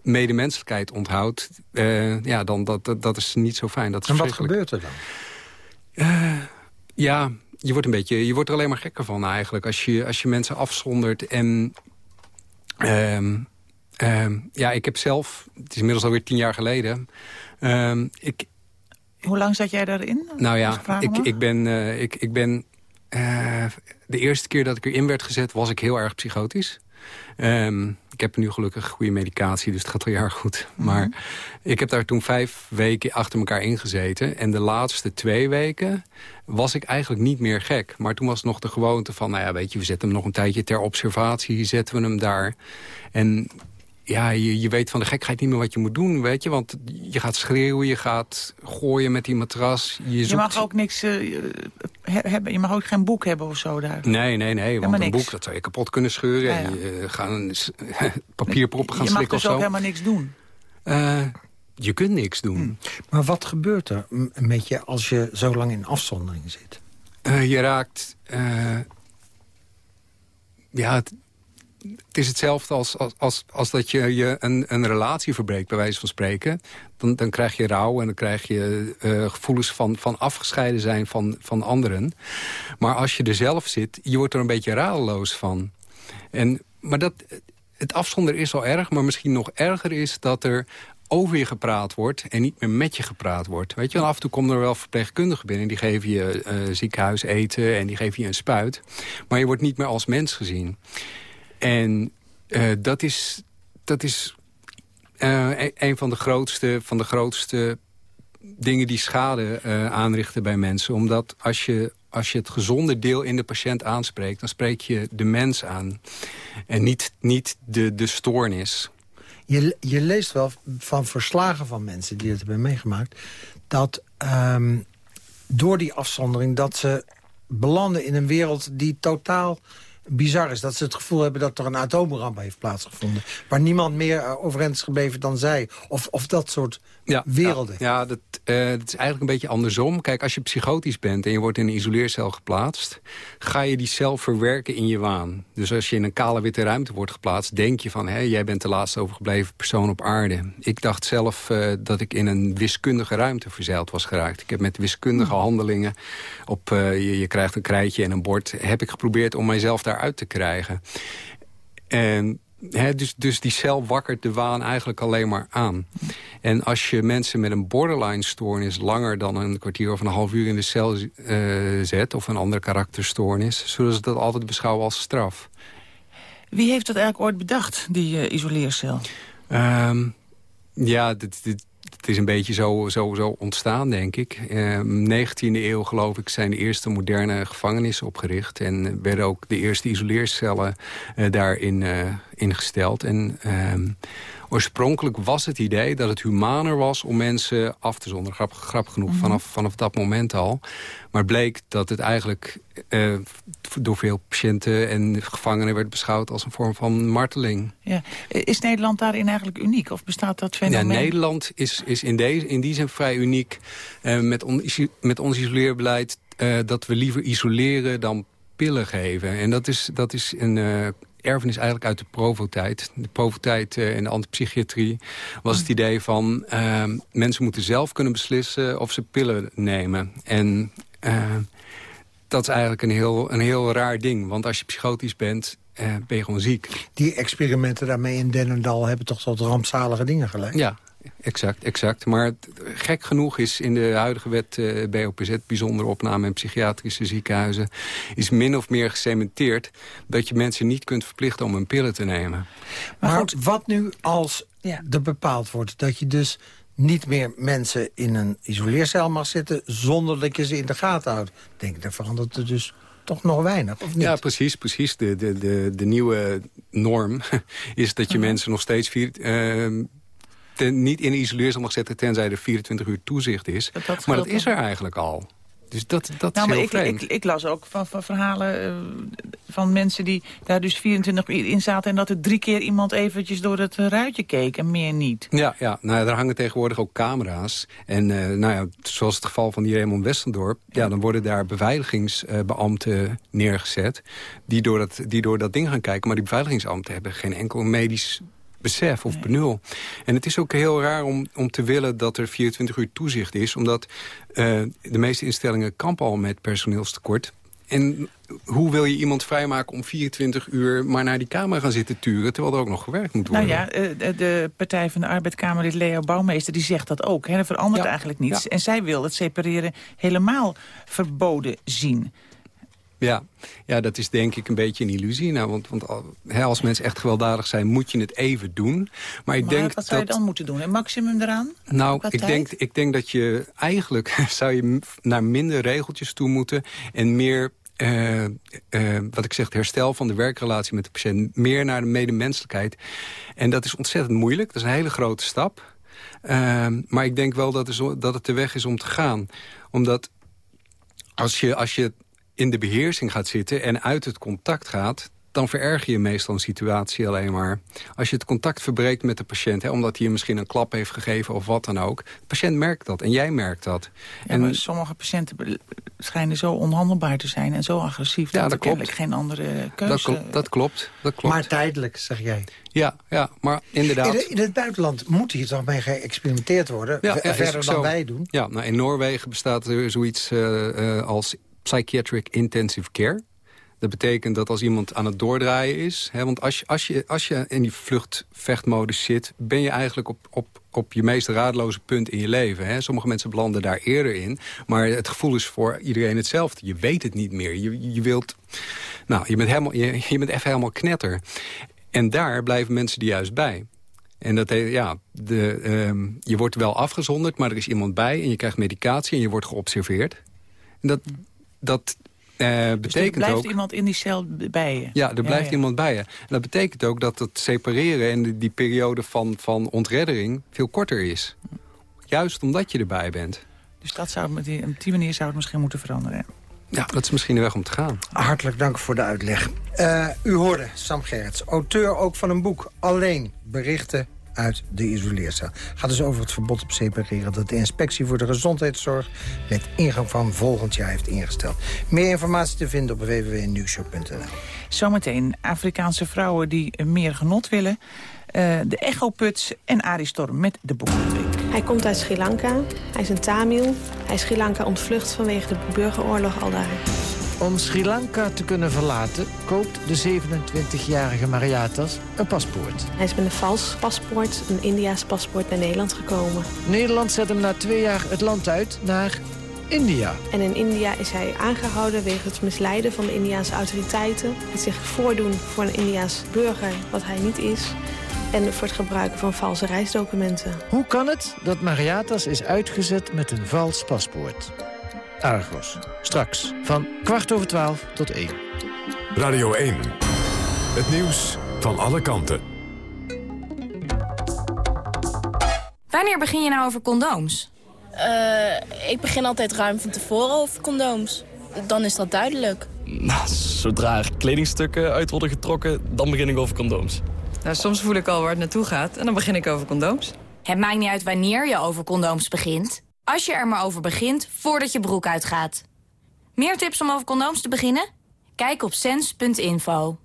medemenselijkheid onthoudt... Uh, ja, dan dat, dat, dat is niet zo fijn. Dat is en wat gebeurt er dan? Uh, ja, je wordt, een beetje, je wordt er alleen maar gekker van eigenlijk. Als je, als je mensen afzondert en... Um, um, ja, ik heb zelf, het is inmiddels alweer tien jaar geleden... Um, ik, Hoe lang zat jij daarin? Nou ja, ik, ik ben, uh, ik, ik ben de eerste keer dat ik erin werd gezet... was ik heel erg psychotisch. Um, ik heb nu gelukkig goede medicatie, dus het gaat wel heel erg goed. Mm -hmm. Maar ik heb daar toen vijf weken achter elkaar ingezeten. En de laatste twee weken was ik eigenlijk niet meer gek. Maar toen was het nog de gewoonte van... nou ja, weet je, we zetten hem nog een tijdje ter observatie. Zetten we hem daar. En ja, je, je weet van de gekheid niet meer wat je moet doen, weet je. Want je gaat schreeuwen, je gaat gooien met die matras. Je, zoekt... je mag ook niks uh, hebben, je mag ook geen boek hebben of zo daar. Nee, nee, nee, want een boek dat zou je kapot kunnen scheuren. Ja, ja. En je uh, gaan papierproppen gaan je slikken of zo. Je mag dus ook helemaal niks doen. Uh, je kunt niks doen. Hmm. Maar wat gebeurt er met je als je zo lang in afzondering zit? je raakt... ja, het, het is hetzelfde als, als, als, als dat je, je een, een relatie verbreekt, bij wijze van spreken. Dan, dan krijg je rouw en dan krijg je uh, gevoelens van, van afgescheiden zijn van, van anderen. Maar als je er zelf zit, je wordt er een beetje radeloos van. En, maar dat, het afzonderen is al erg, maar misschien nog erger is dat er over je gepraat wordt en niet meer met je gepraat wordt. Weet je, af en toe komen er wel verpleegkundigen binnen... die geven je uh, ziekenhuis eten en die geven je een spuit. Maar je wordt niet meer als mens gezien. En uh, dat, is, dat is een, een van de grootste, van de grootste dingen die schade aanrichten bij mensen. Omdat als je, als je het gezonde deel in de patiënt aanspreekt... dan spreek je de mens aan en niet, niet de, de stoornis. Je, je leest wel van verslagen van mensen die het hebben meegemaakt... dat ehm, door die afzondering dat ze belanden in een wereld die totaal bizar is. Dat ze het gevoel hebben dat er een atoomramp heeft plaatsgevonden. Waar niemand meer uh, overeind is gebleven dan zij. Of, of dat soort ja, werelden. Ja, ja dat, uh, dat, is eigenlijk een beetje andersom. Kijk, als je psychotisch bent en je wordt in een isoleercel geplaatst... ga je die cel verwerken in je waan. Dus als je in een kale witte ruimte wordt geplaatst... denk je van, hé, jij bent de laatste overgebleven persoon op aarde. Ik dacht zelf uh, dat ik in een wiskundige ruimte verzeild was geraakt. Ik heb met wiskundige hmm. handelingen... op je, je krijgt een krijtje en een bord... heb ik geprobeerd om mijzelf daar uit te krijgen. En dus, dus die cel wakkert de waan eigenlijk alleen maar aan. En als je mensen met een borderline-stoornis... langer dan een kwartier of een half uur in de cel uh, zet... of een andere karakterstoornis... zullen ze dat altijd beschouwen als straf. Wie heeft dat eigenlijk ooit bedacht, die uh, isoleercel? Um, ja, dit, dit, het is een beetje zo, zo, zo ontstaan, denk ik. Uh, 19e eeuw, geloof ik, zijn de eerste moderne gevangenissen opgericht. En werden ook de eerste isoleercellen uh, daarin uh, ingesteld. En ehm, Oorspronkelijk was het idee dat het humaner was om mensen af te zonderen. Grappig genoeg, mhm. vanaf, vanaf dat moment al. Maar bleek dat het eigenlijk uh, door veel patiënten en gevangenen werd beschouwd als een vorm van marteling. Ja. Is Nederland daarin eigenlijk uniek? Of bestaat dat fenomeen? Ja, Nederland is, is in, deze, in die zin vrij uniek uh, met, on, met ons isoleerbeleid... Uh, dat we liever isoleren dan pillen geven. En dat is, dat is een erfenis eigenlijk uit de provo-tijd. De provo-tijd uh, in de antipsychiatrie was het idee van... Uh, mensen moeten zelf kunnen beslissen of ze pillen nemen. En uh, dat is eigenlijk een heel, een heel raar ding. Want als je psychotisch bent, uh, ben je gewoon ziek. Die experimenten daarmee in Dennendal hebben toch tot rampzalige dingen geleid? Ja, exact, exact. Maar gek genoeg is in de huidige wet uh, eh, BOPZ... bijzondere opname in psychiatrische ziekenhuizen... is min of meer gecementeerd dat je mensen niet kunt verplichten om een pillen te nemen. Maar, maar wat nu als ja. er bepaald wordt dat je dus niet meer mensen in een isoleercel mag zitten... zonder dat je ze in de gaten houdt. Denk ik, daar verandert er dus toch nog weinig, of niet? Ja, precies. precies. De, de, de, de nieuwe norm is dat je mhm. mensen nog steeds... Vier, uh, niet in isoleercel mag zetten... tenzij er 24 uur toezicht is. maar dat is er eigenlijk al. Dus dat, dat nou, is heel ik, vreemd. Ik, ik, las ook van, van verhalen uh, van mensen die daar dus 24 uur in zaten... en dat er drie keer iemand eventjes door het ruitje keek en meer niet. Ja, ja nou, daar hangen tegenwoordig ook camera's. En uh, nou ja, zoals het geval van die Raymond Westendorp... Ja. ja dan worden daar beveiligingsbeambten neergezet... Die door, dat, die door dat ding gaan kijken. Maar die beveiligingsambten hebben geen enkel medisch besef of benul. En het is ook heel raar om, om te willen dat er 24 uur toezicht is... omdat uh, de meeste instellingen kampen al met personeelstekort... En hoe wil je iemand vrijmaken om 24 uur maar naar die Kamer gaan zitten turen... terwijl er ook nog gewerkt moet worden? Nou ja, eh, de Partij van de Arbeidskamerlid Leo Bouwmeester die zegt dat ook. Hè. Er verandert eigenlijk niets. En zij wil het separeren helemaal verboden zien. Ja. ja, dat is denk ik een beetje een illusie. Nou, want, want als mensen echt gewelddadig zijn, moet je het even doen. Maar, ik denk wat zou je dan moeten doen? Een maximum eraan? Nou, ik denk, ik denk dat je eigenlijk zou je naar minder regeltjes toe moeten... en meer uh, uh, wat ik zeg, herstel van de werkrelatie met de patiënt. Meer naar de medemenselijkheid. En dat is ontzettend moeilijk. Dat is een hele grote stap. Uh, maar ik denk wel dat, is, dat het de weg is om te gaan. Omdat als je, als je in de beheersing gaat zitten en uit het contact gaat dan vererger je meestal een situatie alleen maar. Als je het contact verbreekt met de patiënt... Hè, omdat hij je misschien een klap heeft gegeven of wat dan ook... de patiënt merkt dat en jij merkt dat. en sommige patiënten schijnen zo onhandelbaar te zijn... en zo agressief ja, dat, dat klopt. geen andere keuze... Dat, dat, klopt, dat klopt. Maar tijdelijk, zeg jij. Ja, ja maar inderdaad... In, in het buitenland moet hier toch mee geëxperimenteerd worden? Ja, verder dan wij doen? Ja, nou, in Noorwegen bestaat er zoiets uh, uh, als psychiatric intensive care. Dat betekent dat als iemand aan het doordraaien is... Hè, want als je, als, je, als je in die vluchtvechtmodus zit... ben je eigenlijk op, op, op je meest raadloze punt in je leven. Hè. Sommige mensen belanden daar eerder in. Maar het gevoel is voor iedereen hetzelfde. Je weet het niet meer. Je, je wilt... Nou, je bent, helemaal, je, je bent even helemaal knetter. En daar blijven mensen er juist bij. En dat, ja, de, ehm, je wordt wel afgezonderd, maar er is iemand bij... en je krijgt medicatie en je wordt geobserveerd. En dat, dat uh, betekent dus er blijft ook, iemand in die cel bij je? Ja, er blijft iemand bij je. En dat betekent ook dat het separeren en die periode van, van ontreddering veel korter is. Juist omdat je erbij bent. Dus dat zou, op die manier zou het misschien moeten veranderen. Ja, dat is misschien de weg om te gaan. Hartelijk dank voor de uitleg. Uh, u hoorde Sam Gerrits, auteur ook van een boek. Alleen berichten uit de isoleercel. Gaat dus over het verbod op separeren... dat de inspectie voor de gezondheidszorg met ingang van volgend jaar heeft ingesteld. Meer informatie te vinden op www.nieuwshow.nl. Zometeen Afrikaanse vrouwen die meer genot willen... Uh, de Echo-puts en Arie Storm met de boekenweek. Hij komt uit Sri Lanka. Hij is een Tamil. Hij is Sri Lanka ontvlucht vanwege de burgeroorlog al daar. Om Sri Lanka te kunnen verlaten koopt de 27-jarige Mariatas een paspoort. Hij is met een vals paspoort, een Indiaas paspoort, naar Nederland gekomen. Nederland zet hem na twee jaar het land uit naar India. En in India is hij aangehouden wegens het misleiden van de Indiaanse autoriteiten. Het zich voordoen voor een Indiaas burger wat hij niet is en voor het gebruiken van valse reisdocumenten. Hoe kan het dat Mariatas is uitgezet met een vals paspoort? Argos. Straks van kwart over twaalf tot één. Radio 1. Het nieuws van alle kanten. Wanneer begin je nou over condooms? Uh, ik begin altijd ruim van tevoren over condooms. Dan is dat duidelijk. Nou, zodra er kledingstukken uit worden getrokken, dan begin ik over condooms. Nou, soms voel ik al waar het naartoe gaat en dan begin ik over condooms. Het maakt niet uit wanneer je over condooms begint. Als je er maar over begint, voordat je broek uitgaat. Meer tips om over condooms te beginnen? Kijk op sens.info.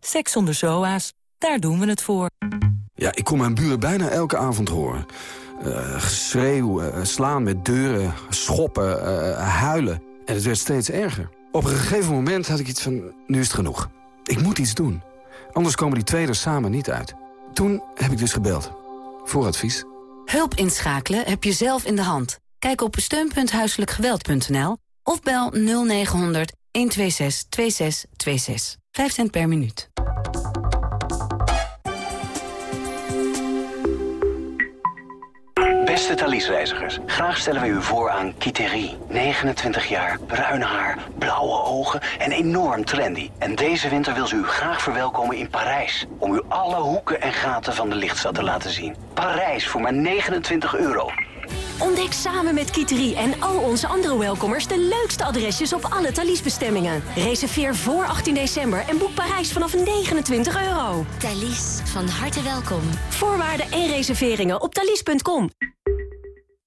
Seks zonder SOA's, daar doen we het voor. Ja, ik kom mijn buren bijna elke avond horen. Uh, geschreeuw, uh, slaan met deuren, schoppen, uh, huilen. En het werd steeds erger. Op een gegeven moment had ik iets van, nu is het genoeg. Ik moet iets doen. Anders komen die twee er samen niet uit. Toen heb ik dus gebeld. Voor advies. Hulp inschakelen heb je zelf in de hand. Kijk op steun.huiselijkgeweld.nl of bel 0900 126 2626. 5 cent per minuut. Beste Thalys-reizigers, graag stellen we u voor aan Kiteri. 29 jaar, bruin haar, blauwe ogen en enorm trendy. En deze winter wil ze u graag verwelkomen in Parijs. Om u alle hoeken en gaten van de lichtstad te laten zien. Parijs voor maar 29 euro. Ontdek samen met Kiteri en al onze andere welkomers... de leukste adresjes op alle Thalys-bestemmingen. Reserveer voor 18 december en boek Parijs vanaf 29 euro. Thalys, van harte welkom. Voorwaarden en reserveringen op thalys.com.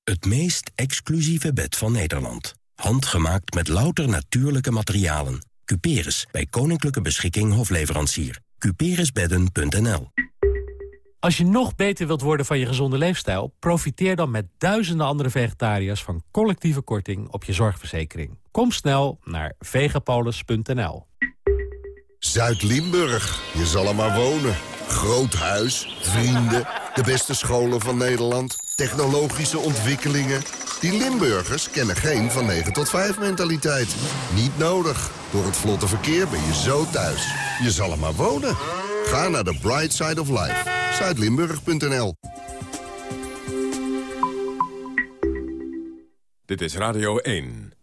Het meest exclusieve bed van Nederland. Handgemaakt met louter natuurlijke materialen. Cuperus, bij Koninklijke Beschikking Hofleverancier. Cuperusbedden.nl Als je nog beter wilt worden van je gezonde leefstijl... profiteer dan met duizenden andere vegetariërs... van collectieve korting op je zorgverzekering. Kom snel naar vegapolis.nl Zuid-Limburg, je zal er maar wonen. Groot huis, vrienden, de beste scholen van Nederland technologische ontwikkelingen. Die Limburgers kennen geen van 9 tot 5 mentaliteit. Niet nodig. Door het vlotte verkeer ben je zo thuis. Je zal er maar wonen. Ga naar de Bright Side of Life. Zuidlimburg.nl Dit is Radio 1.